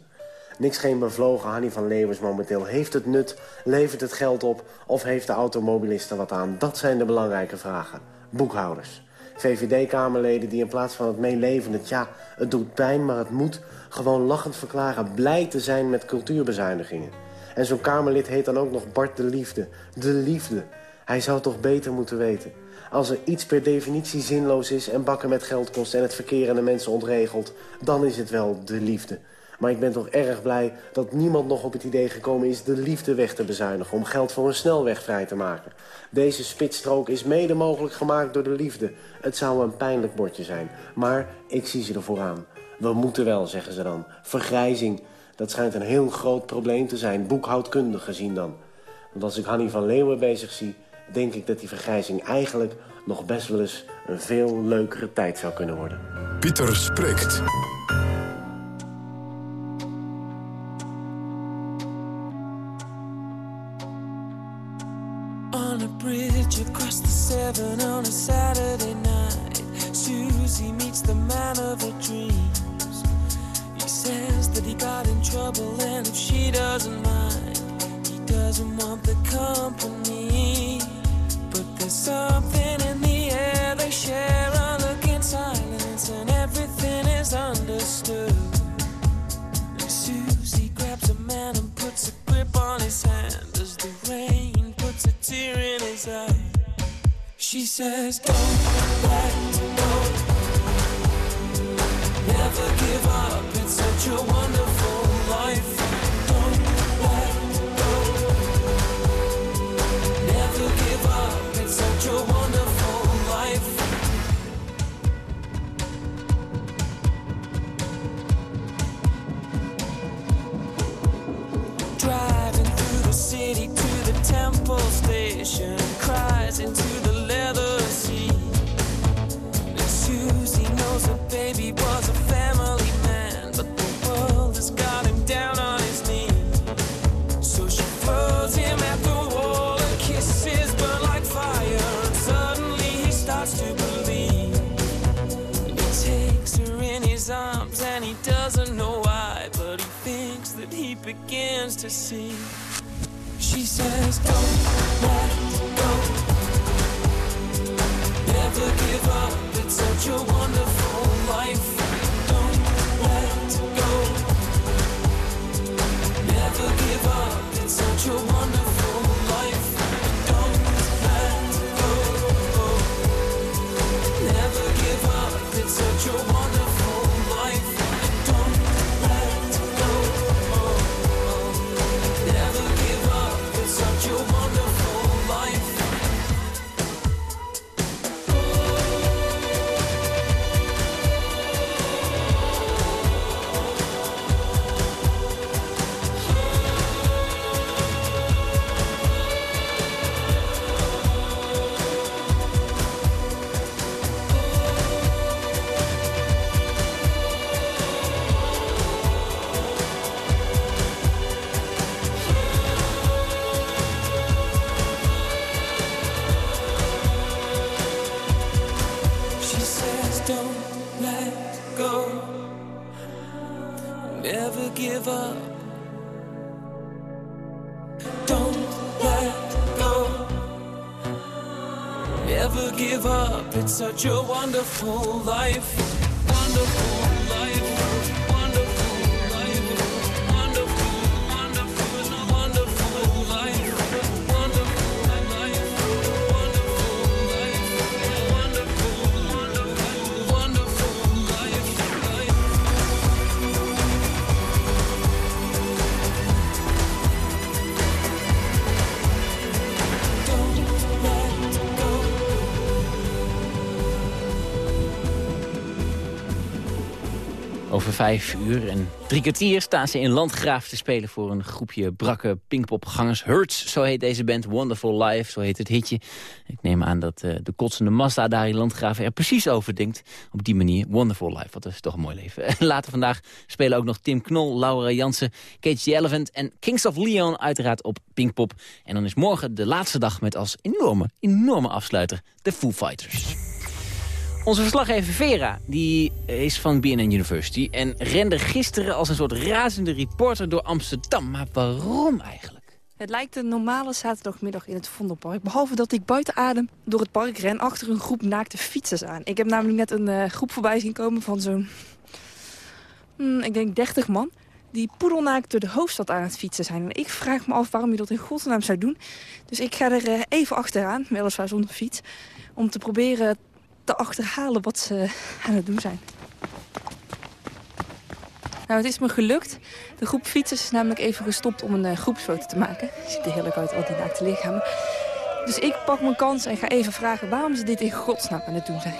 Niks geen bevlogen Hanny van Leeuwens momenteel. Heeft het nut, levert het geld op of heeft de automobilist er wat aan? Dat zijn de belangrijke vragen. Boekhouders. VVD-kamerleden die in plaats van het meelevende... tja, het doet pijn, maar het moet... gewoon lachend verklaren blij te zijn met cultuurbezuinigingen. En zo'n Kamerlid heet dan ook nog Bart de Liefde. De Liefde. Hij zou toch beter moeten weten. Als er iets per definitie zinloos is en bakken met geld kost... en het verkeer en de mensen ontregelt, dan is het wel de liefde. Maar ik ben toch erg blij dat niemand nog op het idee gekomen is... de liefde weg te bezuinigen om geld voor een snelweg vrij te maken. Deze spitsstrook is mede mogelijk gemaakt door de liefde. Het zou een pijnlijk bordje zijn, maar ik zie ze ervoor aan. We moeten wel, zeggen ze dan. Vergrijzing, dat schijnt een heel groot probleem te zijn, boekhoudkundig gezien dan. Want als ik Hanny van Leeuwen bezig zie... denk ik dat die vergrijzing eigenlijk nog best wel eens een veel leukere tijd zou kunnen worden. Pieter spreekt. Bridge across the Severn on a Saturday night, Susie meets the man of her dreams. He says that he got in trouble, and if she doesn't mind, he doesn't want the company. But there's something in the air they share a look in silence, and everything is understood. And Susie grabs a man and puts a grip on his hand as the rain in. She says, Don't let go. Never give up. It's such a wonderful to see. She says, Don't let go. Never give up. It's such a wonderful up. It's such a wonderful life. Vijf uur en drie kwartier staan ze in Landgraaf te spelen... voor een groepje brakke pinkpopgangers. Hurts, zo heet deze band. Wonderful Life, zo heet het hitje. Ik neem aan dat eh, de kotsende Mazda daar in Landgraaf er precies over denkt. Op die manier, Wonderful Life, wat is toch een mooi leven. Later vandaag spelen ook nog Tim Knol, Laura Jansen... Cage the Elephant en Kings of Leon uiteraard op Pinkpop. En dan is morgen de laatste dag met als enorme, enorme afsluiter... de Foo Fighters. Onze verslaggever Vera die is van BNN University... en rende gisteren als een soort razende reporter door Amsterdam. Maar waarom eigenlijk? Het lijkt een normale zaterdagmiddag in het Vondelpark. Behalve dat ik buiten adem door het park ren achter een groep naakte fietsers aan. Ik heb namelijk net een eh, groep voorbij zien komen van zo'n... hmm, ik denk 30 man. Die poedelnaakt door de hoofdstad aan het fietsen zijn. En ik vraag me af waarom je dat in godsnaam zou doen. Dus ik ga er eh, even achteraan, weliswaar zonder fiets. Om te proberen te achterhalen wat ze aan het doen zijn. Nou, het is me gelukt. De groep fietsers is namelijk even gestopt om een eh, groepsfoto te maken. Ziet er heerlijk uit, al die naakte lichamen. Dus ik pak mijn kans en ga even vragen waarom ze dit in godsnaam aan het doen zijn.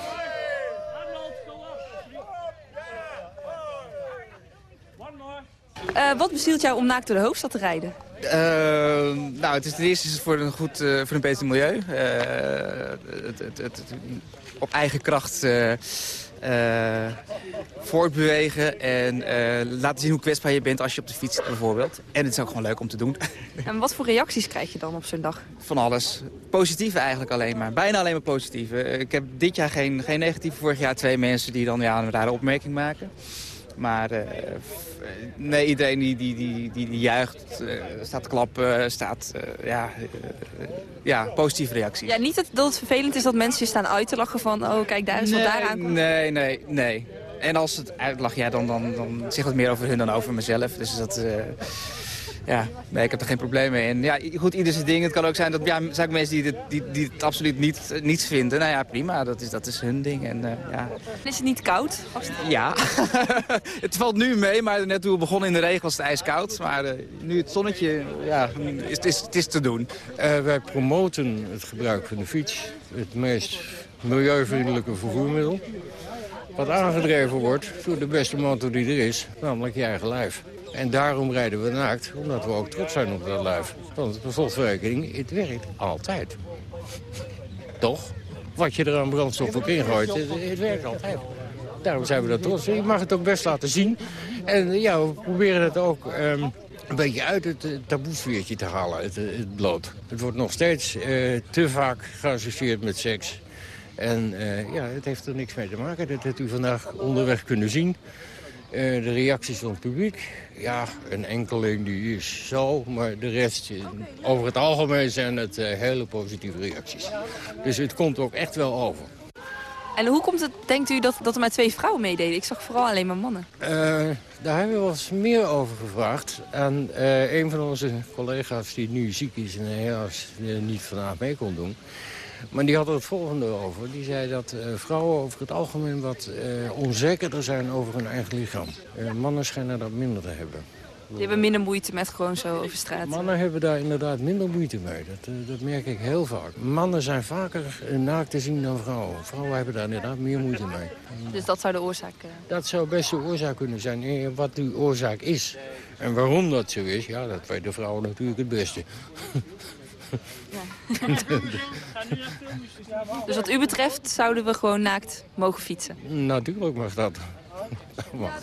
Eh, wat bezielt jou om naakt door de hoofdstad te rijden? Eh, nou, het is ten eerste is het voor een, goed, eh, voor een beter milieu. Eh, het, het, het, op eigen kracht eh, voortbewegen en laten zien hoe kwetsbaar je bent als je op de fiets zit bijvoorbeeld. En het is ook gewoon leuk om te doen. En wat voor reacties krijg je dan op zo'n dag? Van alles. Positieve eigenlijk alleen maar. Bijna alleen maar positieve. Ik heb dit jaar geen, geen negatieve. Vorig jaar twee mensen die dan ja, een rare opmerking maken. Maar eh, nee, iedereen die, die, die, die, die juicht, eh, staat te klappen, staat... eh, ja, ja, positieve reacties. Ja, niet dat, dat het vervelend is dat mensen je staan uit te lachen van... oh, kijk, daar is wat daar aankomt. Nee, nee, nee. En als het uitlacht, ja, dan, dan, dan zegt het meer over hun dan over mezelf. Dus dat... ja, nee, ik heb er geen probleem mee. En ja, goed, ieder zijn ding. Het kan ook zijn dat ja, zijn ook mensen die het, die, die het absoluut niet, eh, niets vinden. Nou ja, prima, dat is, dat is hun ding. En, eh, ja. Is het niet koud? ja, het valt nu mee, maar net toen we begonnen in de regen was het ijskoud. Maar eh, nu het zonnetje, ja, is, het is, het is te doen. Eh, wij promoten het gebruik van de fiets. Het meest milieuvriendelijke vervoermiddel. Wat aangedreven wordt door de beste motor die er is, namelijk je eigen lijf. En daarom rijden we naakt, omdat we ook trots zijn op dat lijf. Want per slotverrekening, het werkt altijd. Toch? Wat je er aan brandstof ook ingooit, het, het werkt altijd. Daarom zijn we dat trots. Je mag het ook best laten zien. En ja, we proberen het ook ehm, een beetje uit het uh, taboesfeertje te halen, het, eh, het bloot. Het wordt nog steeds eh, te vaak geassocieerd met seks. En eh, ja, het heeft er niks mee te maken. Dat hebt u vandaag onderweg kunnen zien. Eh, de reacties van het publiek. Ja, een enkeling die is zo, maar de rest, over het algemeen zijn het eh, hele positieve reacties. Dus het komt ook echt wel over. En hoe komt het, denkt u, dat, dat er maar twee vrouwen meededen? Ik zag vooral alleen maar mannen. Eh, daar hebben we wel eens meer over gevraagd. En een van onze collega's die nu ziek is en helaas niet vandaag mee kon doen. Maar die had er het volgende over. Die zei dat eh, vrouwen over het algemeen wat eh, onzekerder zijn over hun eigen lichaam. Eh, mannen schijnen dat minder te hebben. Die hebben minder moeite met gewoon zo over straat. Mannen hebben daar inderdaad minder moeite mee. Dat, dat merk ik heel vaak. Mannen zijn vaker naakt te zien dan vrouwen. Vrouwen hebben daar inderdaad meer moeite mee. Dus dat zou de oorzaak... Dat zou best de oorzaak kunnen zijn. En wat die oorzaak is en waarom dat zo is, ja, dat weten vrouwen natuurlijk het beste. Dus wat u betreft zouden we gewoon naakt mogen fietsen. natuurlijk mag dat.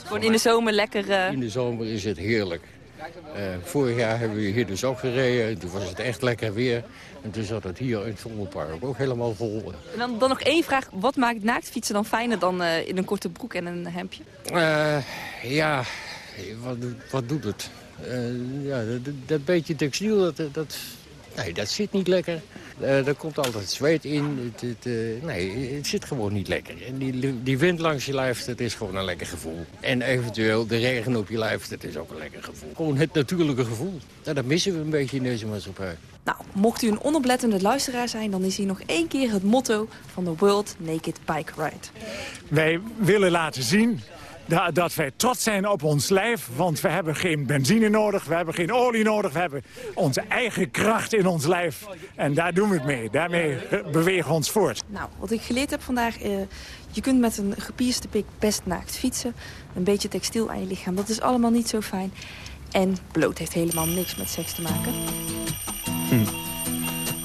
Gewoon in de zomer lekker... eh, in de zomer is het heerlijk. Eh, vorig jaar hebben we hier dus ook gereden. En toen was het echt lekker weer. En toen zat het hier in het Vondelpark ook helemaal vol. En dan, dan nog één vraag. Wat maakt naakt fietsen dan fijner dan eh, in een korte broek en een hemdje? Eh, ja, wat, doet- wat doet het? Eh, ja, dat, dat beetje textiel, dat, dat, nee, dat zit niet lekker. Eh, er komt altijd zweet in. Het, het, eh, nee, het zit gewoon niet lekker. En die, die wind langs je lijf, dat is gewoon een lekker gevoel. En eventueel de regen op je lijf, dat is ook een lekker gevoel. Gewoon het natuurlijke gevoel. Ja, dat missen we een beetje in deze maatschappij. Nou, mocht u een onoplettende luisteraar zijn... dan is hier nog één keer het motto van de World Naked Bike Ride. Wij willen laten zien da- dat wij trots zijn op ons lijf. Want we hebben geen benzine nodig, we hebben geen olie nodig. We hebben onze eigen kracht in ons lijf. En daar doen we het mee. Daarmee bewegen we ons voort. Nou, wat ik geleerd heb vandaag... eh, je kunt met een gepierste pik best naakt fietsen. Een beetje textiel aan je lichaam, dat is allemaal niet zo fijn. En bloot heeft helemaal niks met seks te maken.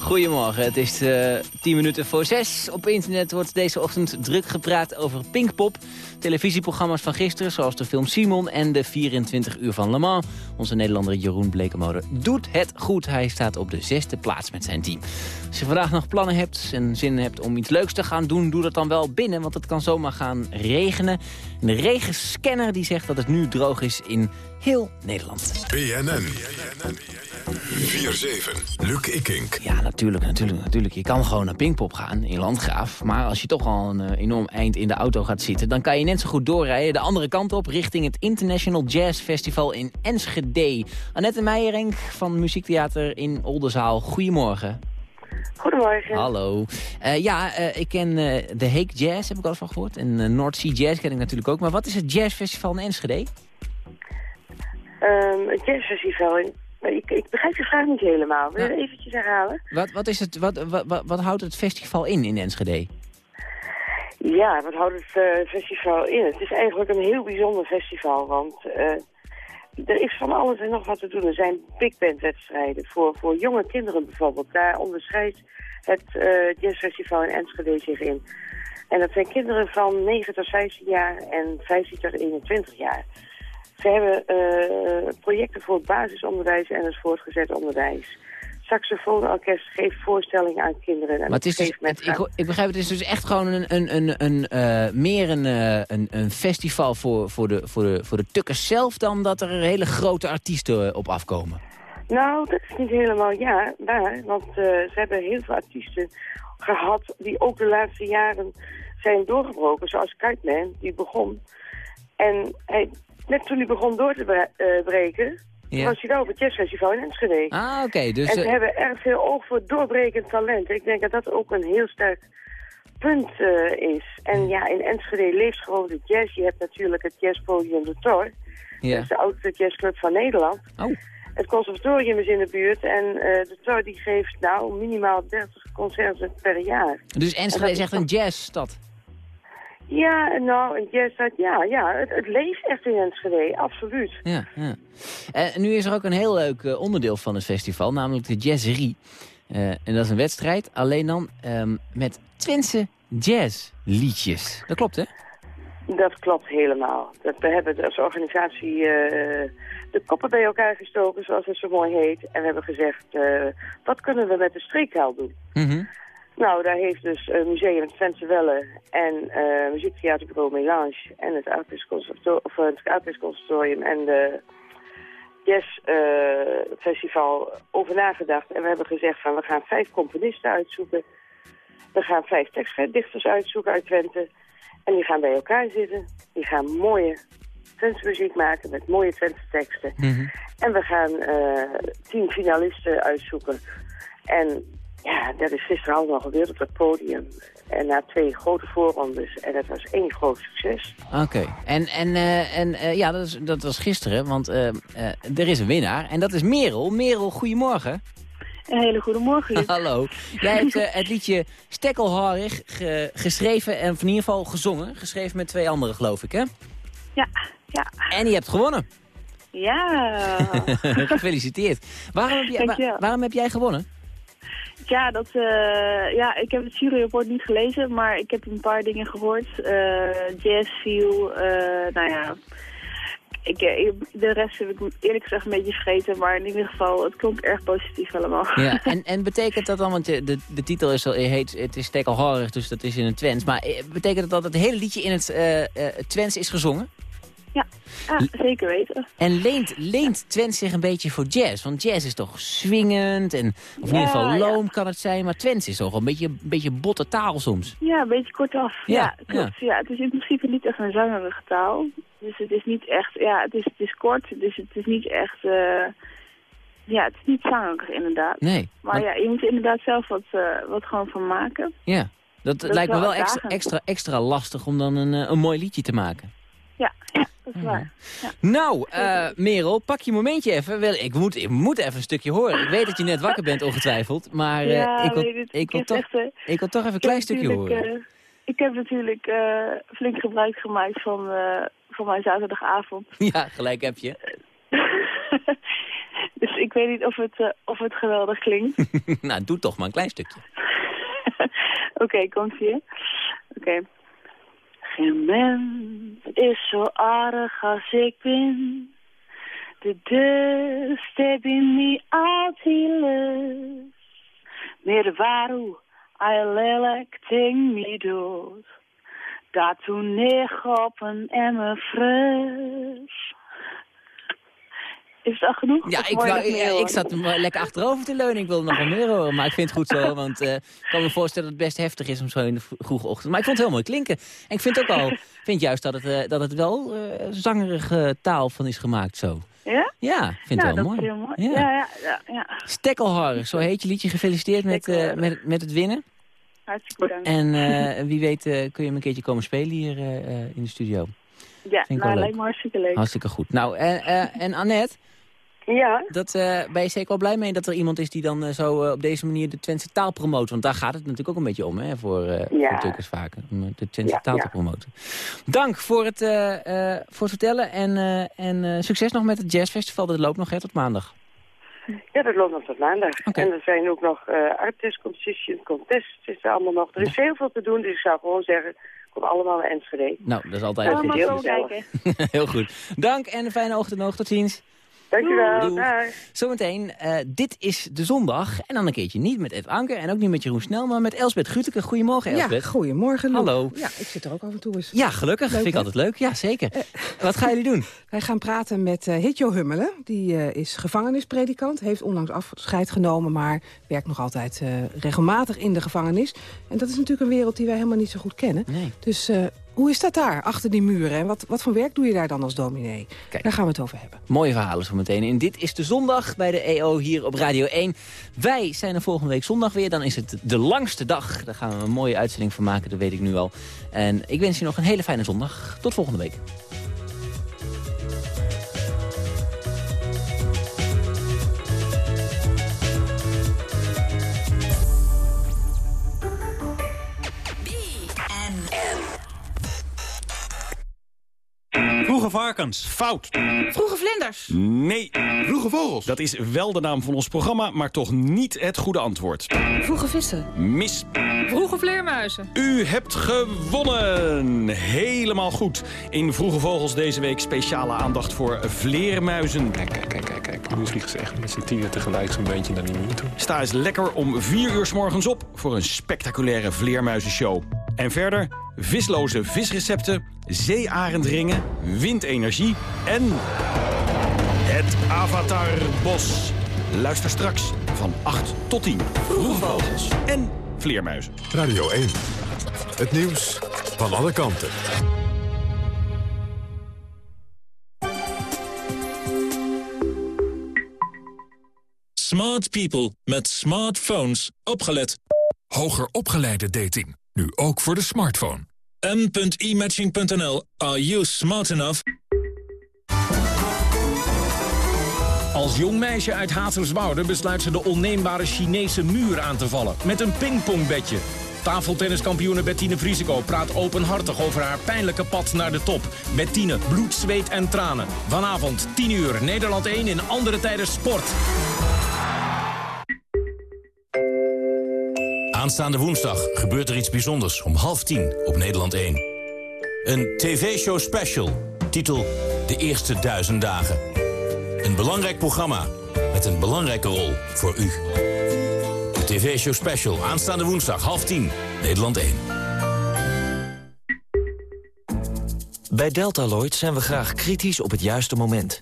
Goedemorgen, het is eh 10 minuten voor 6. Op internet wordt deze ochtend druk gepraat over Pinkpop. Televisieprogramma's van gisteren, zoals de film Simon en de 24 uur van Le Mans. Onze Nederlander Jeroen Blekemode doet het goed. Hij staat op de zesde plaats met zijn team. Als je vandaag nog plannen hebt en zin hebt om iets leuks te gaan doen... doe dat dan wel binnen, want het kan zomaar gaan regenen. En de regenscanner die zegt dat het nu droog is in heel Nederland. BNN. 4-7. Luc Ikink. Ja, natuurlijk, natuurlijk, natuurlijk. Je kan gewoon naar Pinkpop gaan in Landgraaf. Maar als je toch al een eh, enorm eind in de auto gaat zitten... dan kan je net zo goed doorrijden de andere kant op... richting het International Jazz Festival in Enschede. Annette Meijerink van Muziektheater in Oldenzaal. Goedemorgen. Goedemorgen. Hallo. Eh, ja, eh, ik ken eh, de Hake Jazz, heb ik al eens van gehoord. En North Sea Jazz ken ik natuurlijk ook. Maar wat is het jazzfestival in Enschede? Ehm, het jazzfestival. in- Ik, ik begrijp je vraag niet helemaal. Wil je eventjes herhalen? Wat, wat, is het, wat, wat, wat, wat houdt het festival in in Enschede? Ja, wat houdt het eh, festival in? Het is eigenlijk een heel bijzonder festival, want eh, er is van alles en nog wat te doen. Er zijn big band wedstrijden voor, voor jonge kinderen bijvoorbeeld. Daar onderscheidt het eh, jazzfestival in Enschede zich in. En dat zijn kinderen van 9 tot 15 jaar en 15 tot 21 jaar. Ze hebben eh, projecten voor het basisonderwijs en het voortgezet onderwijs. Saxofoonorkest geeft voorstellingen aan kinderen. En Maar het is dus, het- ik, begrijp, het is dus echt gewoon een, een, een, een, eh, meer een, eh, een, een festival voor, voor, de, voor, de, voor de tukkers zelf... dan dat er hele grote artiesten op afkomen. Nou, dat is niet helemaal ja, waar. Want ze hebben heel veel artiesten gehad die ook de laatste jaren zijn doorgebroken. Zoals Kuitman, die begon. En hij, net toen hij begon door te bre- eh, breken, Ja. was hij daar op het jazzfestival in Enschede. Ah, oké. dus, en ze eh, hebben erg veel oog voor doorbrekend talent. Ik denk dat dat ook een heel sterk punt eh, is. En ja, in Enschede leeft gewoon de jazz. Je hebt natuurlijk het jazzpodium De Tor. Ja. Dat is de oudste jazzclub van Nederland. Oh. Het conservatorium is in de buurt en de Tor die geeft nou minimaal 30 concerten per jaar. dus En Enschede is echt een jazzstad. Ja, nou, dat- ja, ja het, het leeft echt in Enschede, absoluut. Ja, ja. Eh, nu is er ook een heel leuk eh, onderdeel van het festival, namelijk de Jazzerie. Eh, en dat is een wedstrijd, alleen dan ehm, met Twentse jazzliedjes. Dat klopt, hè? Dat klopt helemaal. Dat, we hebben als organisatie de koppen bij elkaar gestoken, zoals het zo mooi heet. En we hebben gezegd, wat kunnen we met de streektaal doen? Mhm. Nou, daar heeft dus eh, Museum het Twentse Welle en eh Muziektheaterbureau Melange en het of, eh, Conservatorium en de Jazz eh, Festival over nagedacht. En we hebben gezegd van we gaan vijf componisten uitzoeken. We gaan vijf tekstdichters uitzoeken uit Twente. En die gaan bij elkaar zitten. Die gaan mooie Twentse muziek maken met mooie Twentse teksten. En we gaan tien finalisten uitzoeken. En ja, dat is gisteren allemaal gebeurd op het podium. En na twee grote voorrondes. En het was één groot succes. Oké. En, en, eh, en eh, ja, dat, is, dat was gisteren, want eh, eh, er is een winnaar. En dat is Merel. Merel, goedemorgen. Een hele goede morgen. Hallo. Jij hebt het liedje Stekkelharig ge- geschreven en in ieder geval gezongen. Geschreven met twee anderen, geloof ik, hè? Ja, ja. En je hebt gewonnen. Ja. Gefeliciteerd. Waarom heb, jij, wa- waarom heb jij gewonnen? Ja, dat, eh, ja, ik heb het juryrapport niet gelezen, maar ik heb een paar dingen gehoord. Eh jazz, feel, eh, nou ja. Ik, de rest heb ik eerlijk gezegd een beetje vergeten, maar in ieder geval, het klonk erg positief allemaal. Ja, en, en betekent dat dan, want de, de titel is al, heet, het is stekkelharig, dus dat is in het Twents. Maar betekent dat dat het hele liedje in het Twents is gezongen? Ja, zeker weten. En leent, leent Twent zich een beetje voor jazz? Want jazz is toch swingend en of in Ja, ieder geval ja. loom kan het zijn. Maar Twents is toch een beetje, een beetje botte taal soms. Ja, een beetje kortaf. Ja, Ja, klopt. Ja. het is in principe niet echt een zangerige taal. Dus het is niet echt, ja, het is, het is kort, dus het is niet echt, eh, ja, het is niet zangerig inderdaad. Nee. Maar ja, je moet er inderdaad zelf wat, eh, wat gewoon van maken. Ja, dat, Dat lijkt me wel extra, extra, extra lastig om dan een, eh, een mooi liedje te maken. Ja, ja dat is waar. Ja. Nou, eh, Merel, pak je momentje even. Wel, ik, moet, ik moet even een stukje horen. Ik weet dat je net wakker bent, ongetwijfeld. Maar eh, Ja, ik, wil, nee, ik, wil toch, echt, eh, ik wil toch even een klein stukje horen. ik heb natuurlijk eh, flink gebruik gemaakt van, eh, van mijn zaterdagavond. Ja, gelijk heb je. Dus ik weet niet of het, eh, of het geweldig klinkt. nou, doe toch maar een klein stukje. Oké, komt ie. Oké. Geen mens is zo aardig als ik ben. De deur in niet altijd. Maar waarom hij lelijk ting me dood. Dat toen neer op een emmer fris. Is dat genoeg? Ja, ik, wou, ik, zat er lekker achterover te leunen. Ik wilde nog wel meer horen, maar ik vind het goed zo. Want eh, ik kan me voorstellen dat het best heftig is om zo in de vro- vroege ochtend. Maar ik vond het heel mooi klinken. En ik vind ook al, vind juist dat het, eh, dat het wel eh, zangerige taal van is gemaakt zo. Ja? Ja, ik vind ja, het wel dat mooi. heel mooi. Ja. Ja, ja, ja. ja. Stekkelhar, zo heet je liedje. Gefeliciteerd met, met, met het winnen. Hartstikke bedankt. En wie weet kun je hem een keertje komen spelen hier in de studio. ja, wel nou, lijkt me hartstikke leuk. Hartstikke goed. Nou, en, en Annette, Ja, dat, eh, ben je zeker wel blij mee dat er iemand is die dan eh, zo eh, op deze manier de Twentse taal promoot? Want daar gaat het natuurlijk ook een beetje om, hè, voor, Ja. voor Tukkers. Om de Twentse Ja, taal ja. te promoten. Dank voor het, voor het vertellen en, en succes nog met het jazzfestival. Dat loopt nog hè, tot maandag. ja, dat loopt nog tot maandag. En er zijn ook nog artist competition, contests is er allemaal nog. Er is heel veel te doen, dus ik zou gewoon zeggen, kom allemaal naar Enschede. Nou, dat is altijd Ja, goed. kijken. Heel goed. Dank en een fijne ochtend nog. Tot ziens. Dankjewel. Dag. Zometeen, eh, dit is de zondag. En dan een keertje niet met Ed Anker en ook niet met Jeroen Snel, maar met Elsbeth Guteke. Goedemorgen, Elsbeth. Ja, goedemorgen. Lou. Hallo. Ja, ik zit er ook af en toe eens. Ja, gelukkig. Leuk, Vind ik hè? altijd leuk. Ja, zeker. Wat gaan jullie doen? Wij gaan praten met eh, Hitjo Hummelen. Die eh, is gevangenispredikant, heeft onlangs afscheid genomen... maar werkt nog altijd eh, regelmatig in de gevangenis. En dat is natuurlijk een wereld die wij helemaal niet zo goed kennen. Dus eh, hoe is dat daar, achter die muren? En wat, wat voor werk doe je daar dan als dominee? Daar gaan we het over hebben. Mooie verhalen zo meteen. En dit is de zondag bij de EO hier op Radio 1. Wij zijn er volgende week zondag weer. Dan is het de langste dag. Daar gaan we een mooie uitzending van maken, dat weet ik nu al. En ik wens je nog een hele fijne zondag. Tot volgende week. Vroege varkens. Fout. Vroege vlinders. Nee. Vroege vogels. Dat is wel de naam van ons programma, maar toch niet het goede antwoord. Vroege vissen. Mis. Vroege vleermuizen. U hebt gewonnen. Helemaal goed. In Vroege Vogels deze week speciale aandacht voor vleermuizen. Kijk, kijk, kijk, kijk. kijk. Nu vliegen ze echt met z'n tienen tegelijk zo'n beetje naar die muur toe. Sta eens lekker om 4 uur s morgens op voor een spectaculaire vleermuizenshow. En verder visloze visrecepten, zeearendringen, windenergie en het Avatarbos. Luister straks van 8 tot 10. Vroege vogels en vleermuizen. Radio 1. Het nieuws van alle kanten. Smart people met smartphones. Opgelet. Hoger opgeleide dating. Nu ook voor de smartphone. m.imatching.nl. Are you smart enough? Als jong meisje uit Haterswoude besluit ze de onneembare Chinese muur aan te vallen. Met een pingpongbedje. Tafeltenniskampioene Bettine Vrieseco praat openhartig over haar pijnlijke pad naar de top. Bettine, bloed, zweet en tranen. Vanavond 10 uur, Nederland 1 in andere tijden sport. Aanstaande woensdag gebeurt er iets bijzonders om half tien op Nederland 1. Een tv-show special, titel De Eerste Duizend Dagen. Een belangrijk programma met een belangrijke rol voor u. De tv-show special, aanstaande woensdag, half tien, Nederland 1. Bij Deltaloid zijn we graag kritisch op het juiste moment.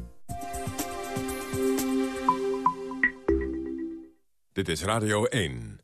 Dit is Radio 1.